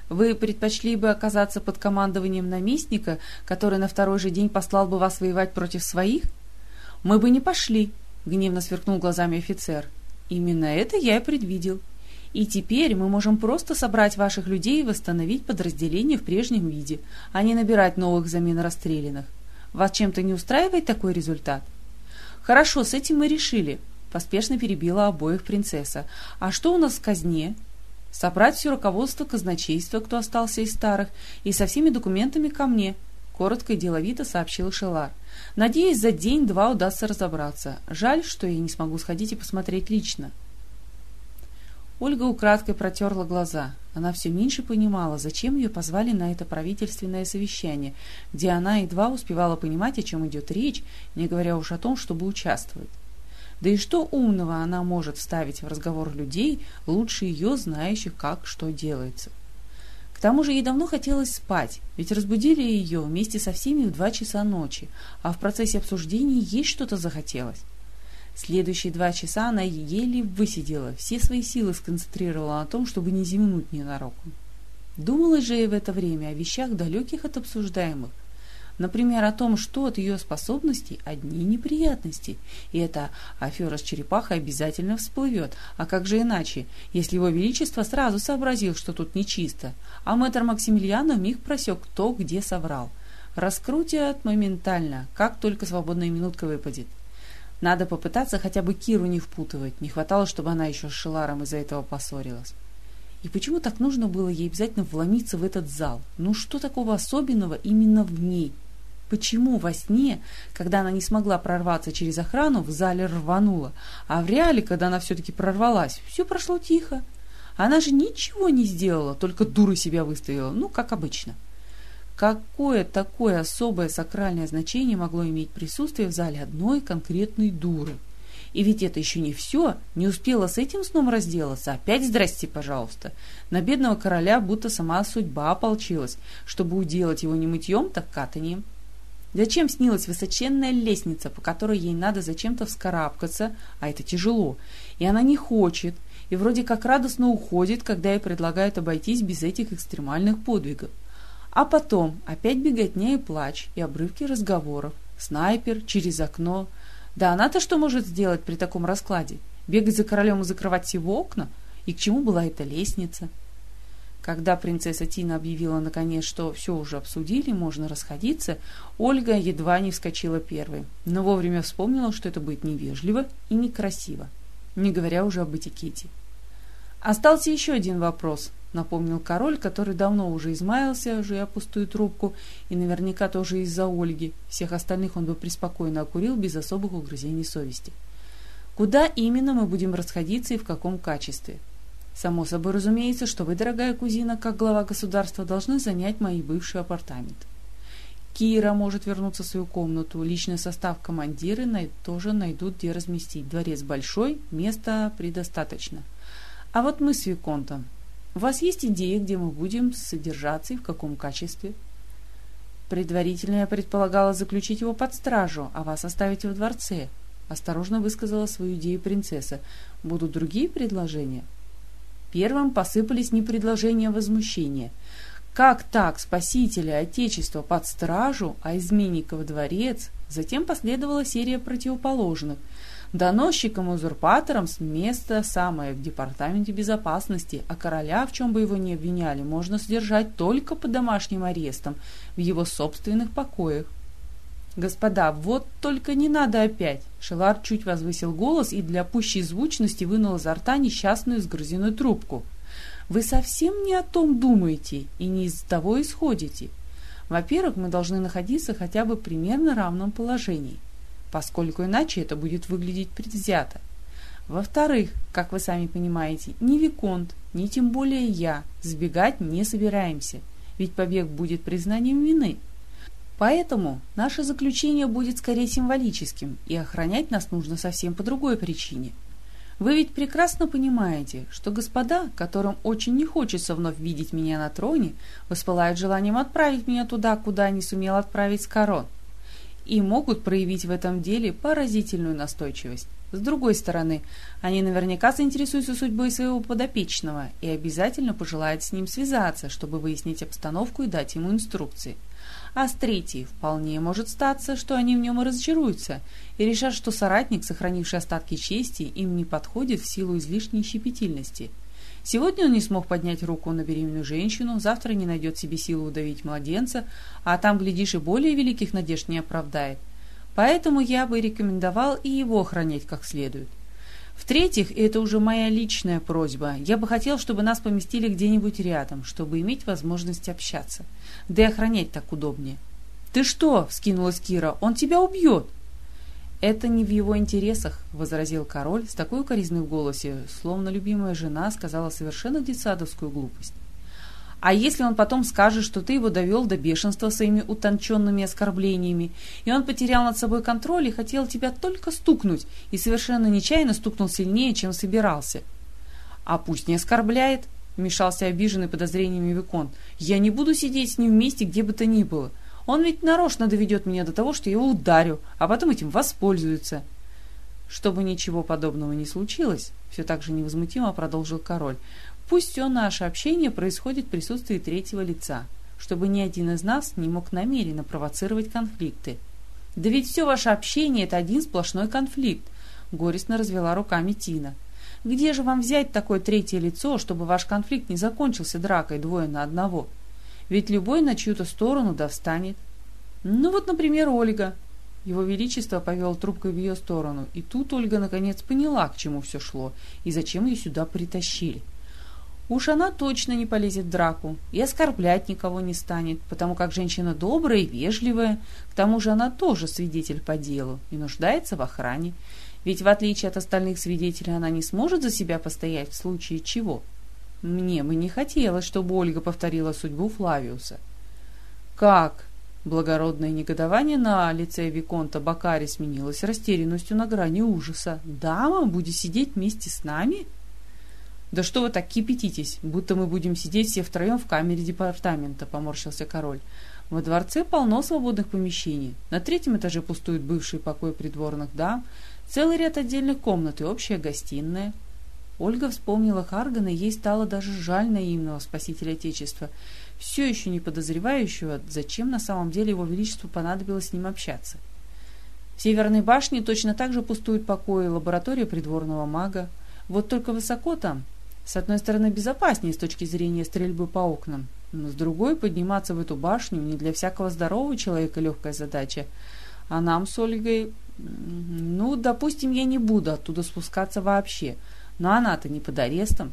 Вы предпочли бы оказаться под командованием наместника, который на второй же день послал бы вас воевать против своих? Мы бы не пошли, гневно сверкнул глазами офицер. Именно это я и предвидел. И теперь мы можем просто собрать ваших людей и восстановить подразделение в прежнем виде, а не набирать новых взамен расстрелянных. Вас чем-то не устраивает такой результат? Хорошо, с этим мы решили. Поспешно перебила обоих принцесса. А что у нас в казне? Собрать все руководство казначейства, кто остался из старых, и со всеми документами ко мне, коротко и деловито сообщил Шелар. Надеюсь, за день-два удастся разобраться. Жаль, что я не смогу сходить и посмотреть лично. Ольга украдкой протерла глаза. Она все меньше понимала, зачем ее позвали на это правительственное совещание, где она едва успевала понимать, о чем идет речь, не говоря уж о том, чтобы участвовать. Да и что умного она может вставить в разговор людей, лучше ее, знающих, как что делается. К тому же ей давно хотелось спать, ведь разбудили ее вместе со всеми в два часа ночи, а в процессе обсуждений ей что-то захотелось. Следующие два часа она еле высидела, все свои силы сконцентрировала на том, чтобы не зевнуть ненароком. Думала же и в это время о вещах, далеких от обсуждаемых. Например, о том, что от ее способностей одни неприятности. И эта афера с черепахой обязательно всплывет. А как же иначе, если его величество сразу сообразил, что тут нечисто, а мэтр Максимилиана миг просек, кто где соврал. Раскрутят моментально, как только свободная минутка выпадет. Надо попытаться хотя бы Киру не впутывать. Не хватало, чтобы она еще с Шеларом из-за этого поссорилась. И почему так нужно было ей обязательно вломиться в этот зал? Ну что такого особенного именно в ней? Почему во сне, когда она не смогла прорваться через охрану, в зале рванула, а в реале, когда она все-таки прорвалась, все прошло тихо? Она же ничего не сделала, только дуры себя выставила, ну, как обычно. Какое такое особое сакральное значение могло иметь присутствие в зале одной конкретной дуры? И ведь это еще не все, не успела с этим сном разделаться, опять здрасте, пожалуйста. На бедного короля будто сама судьба ополчилась, чтобы уделать его не мытьем, так катанием. Зачем снилась высоченная лестница, по которой ей надо зачем-то вскарабкаться, а это тяжело, и она не хочет, и вроде как радостно уходит, когда ей предлагают обойтись без этих экстремальных подвигов. А потом опять беготня и плач, и обрывки разговоров. Снайпер, через окно. Да она-то что может сделать при таком раскладе? Бегать за королем и закрывать все окна? И к чему была эта лестница? Когда принцесса Тина объявила наконец, что все уже обсудили, можно расходиться, Ольга едва не вскочила первой, но вовремя вспомнила, что это будет невежливо и некрасиво, не говоря уже об этикете. Остался еще один вопрос, напомнил король, который давно уже измаялся, жуя пустую трубку, и наверняка тоже из-за Ольги. Всех остальных он бы преспокойно окурил без особых угрызений совести. Куда именно мы будем расходиться и в каком качестве? Само собой разумеется, что вы, дорогая кузина, как глава государства, должны занять мои бывшие апартаменты. Кира может вернуться в свою комнату. Личный состав командиры най тоже найдут, где разместить. Дворец большой, места предостаточно. А вот мы с Виконтом. У вас есть идеи, где мы будем содержаться и в каком качестве? Предварительно я предполагала заключить его под стражу, а вас оставить в дворце. Осторожно высказала свою идею принцесса. Будут другие предложения? Первым посыпались не предложения, а возмущения – как так спасителя Отечества под стражу, а изменника в дворец? Затем последовала серия противоположных. Доносчикам-узурпаторам с места самое в департаменте безопасности, а короля, в чем бы его ни обвиняли, можно содержать только под домашним арестом в его собственных покоях. «Господа, вот только не надо опять!» Шелар чуть возвысил голос и для пущей звучности вынул изо рта несчастную сгрызенную трубку – вы совсем не о том думаете и не из того исходите. Во-первых, мы должны находиться хотя бы примерно равном положении, поскольку иначе это будет выглядеть предвзято. Во-вторых, как вы сами понимаете, ни Виконт, ни тем более я сбегать не собираемся, ведь побег будет признанием вины. Поэтому наше заключение будет скорее символическим, и охранять нас нужно совсем по другой причине – вы ведь прекрасно понимаете, что господа, которым очень не хочется вновь видеть меня на троне, воспылают желанием отправить меня туда, куда не сумел отправить Скорон, и могут проявить в этом деле поразительную настойчивость. С другой стороны, они наверняка заинтересуются судьбой своего подопечного и обязательно пожелают с ним связаться, чтобы выяснить обстановку и дать ему инструкции а с третьей вполне может статься, что они в нем и разочаруются, и решат, что соратник, сохранивший остатки чести, им не подходит в силу излишней щепетильности. Сегодня он не смог поднять руку на беременную женщину, завтра не найдет себе силы удавить младенца, а там, глядишь, и более великих надежд не оправдает. Поэтому я бы рекомендовал и его охранять как следует. В-третьих, и это уже моя личная просьба, я бы хотел, чтобы нас поместили где-нибудь рядом, чтобы иметь возможность общаться. Да и охранять так удобнее. «Ты что?» — вскинулась Кира. «Он тебя убьет!» «Это не в его интересах», — возразил король с такой укоризной в голосе, словно любимая жена сказала совершенно детсадовскую глупость. А если он потом скажет, что ты его довел до бешенства своими утонченными оскорблениями, и он потерял над собой контроль и хотел тебя только стукнуть, и совершенно нечаянно стукнул сильнее, чем собирался? А пусть не оскорбляет, вмешался обиженный подозрениями Викон. Я не буду сидеть с ним вместе, где бы то ни было. Он ведь нарочно доведет меня до того, что я его ударю, а потом этим воспользуется. Чтобы ничего подобного не случилось, все так же невозмутимо продолжил король, Пусть все наше общение происходит в присутствии третьего лица, чтобы ни один из нас не мог намеренно провоцировать конфликты. Да ведь все ваше общение – это один сплошной конфликт, горестно развела руками Тина. Где же вам взять такое третье лицо, чтобы ваш конфликт не закончился дракой двое на одного? Ведь любой на чью-то сторону да встанет. Ну вот, например, Ольга. Его Величество повел трубкой в ее сторону, и тут Ольга наконец поняла, к чему все шло, и зачем ее сюда притащили. Уж она точно не полезет в драку и оскорблять никого не станет, потому как женщина добрая и вежливая, к тому же она тоже свидетель по делу и нуждается в охране, ведь в отличие от остальных свидетелей она не сможет за себя постоять в случае чего. Мне бы не хотелось, чтобы Ольга повторила судьбу Флавиуса. «Как?» Благородное негодование на лице Виконта Бакари сменилось растерянностью на грани ужаса. «Дама будет сидеть вместе с нами?» «Да что вы так кипятитесь, будто мы будем сидеть все втроем в камере департамента», — поморщился король. «Во дворце полно свободных помещений. На третьем этаже пустует бывший покой придворных дам, целый ряд отдельных комнат и общая гостиная». Ольга вспомнила Харгана, ей стало даже жаль наивного спасителя Отечества, все еще не подозревающего, зачем на самом деле его величеству понадобилось с ним общаться. В Северной башне точно так же пустуют покои лаборатория придворного мага. Вот только высоко там, с одной стороны, безопаснее с точки зрения стрельбы по окнам, но с другой, подниматься в эту башню не для всякого здорового человека легкая задача. А нам с Ольгой... Ну, допустим, я не буду оттуда спускаться вообще, но она-то не под арестом.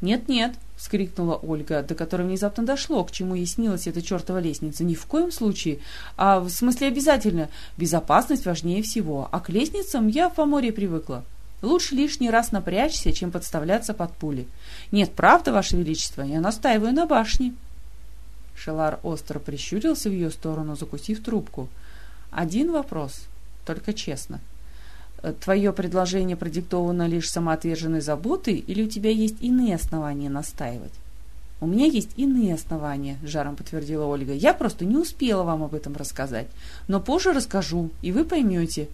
«Нет-нет», — вскрикнула Ольга, до которой внезапно дошло, к чему ей снилась эта чертова лестница. «Ни в коем случае. А в смысле обязательно. Безопасность важнее всего. А к лестницам я в Поморье привыкла». Лучше лишний раз напрячься, чем подставляться под пули. Нет, правда, Ваше Величество, я настаиваю на башне. Шелар остро прищурился в ее сторону, закусив трубку. «Один вопрос, только честно. Твое предложение продиктовано лишь самоотверженной заботой или у тебя есть иные основания настаивать?» «У меня есть иные основания», — жаром подтвердила Ольга. «Я просто не успела вам об этом рассказать. Но позже расскажу, и вы поймете».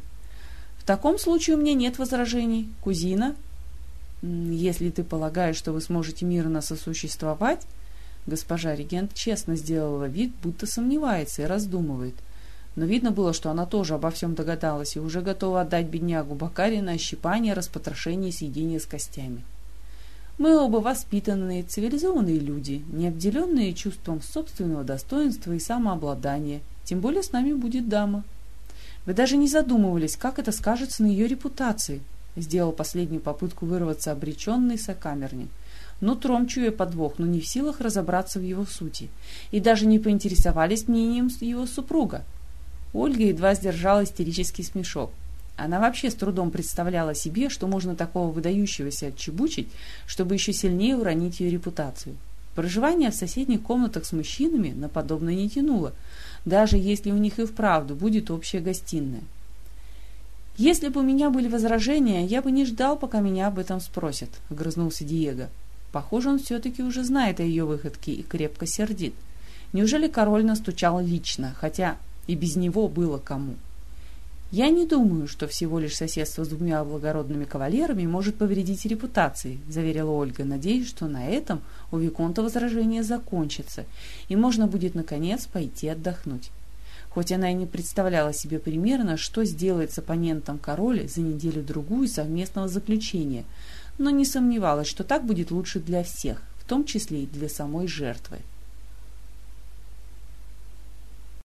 «В таком случае у меня нет возражений. Кузина?» «Если ты полагаешь, что вы сможете мирно сосуществовать...» Госпожа регент честно сделала вид, будто сомневается и раздумывает. Но видно было, что она тоже обо всем догадалась и уже готова отдать беднягу Бакари на щипание, распотрошение и съедение с костями. Мы оба воспитанные, цивилизованные люди, не обделенные чувством собственного достоинства и самообладания, тем более с нами будет дама. Вы даже не задумывались, как это скажется на ее репутации, сделал последнюю попытку вырваться обреченный сокамерник. Нутром чуя подвох, но не в силах разобраться в его сути, и даже не поинтересовались мнением его супруга. Ольга едва сдержала истерический смешок. Она вообще с трудом представляла себе, что можно такого выдающегося отчебучить, чтобы еще сильнее уронить ее репутацию. Проживание в соседних комнатах с мужчинами на подобное не тянуло, даже если у них и вправду будет общая гостиная. «Если бы у меня были возражения, я бы не ждал, пока меня об этом спросят», — огрызнулся Диего. Похоже, он все-таки уже знает о ее выходке и крепко сердит. Неужели король настучал лично, хотя и без него было кому? «Я не думаю, что всего лишь соседство с двумя благородными кавалерами может повредить репутации», — заверила Ольга, надеясь, что на этом у Виконта возражение закончится, и можно будет, наконец, пойти отдохнуть. Хоть она и не представляла себе примерно, что сделает с оппонентом короля за неделю-другую совместного заключения, но не сомневалась, что так будет лучше для всех, в том числе и для самой жертвы.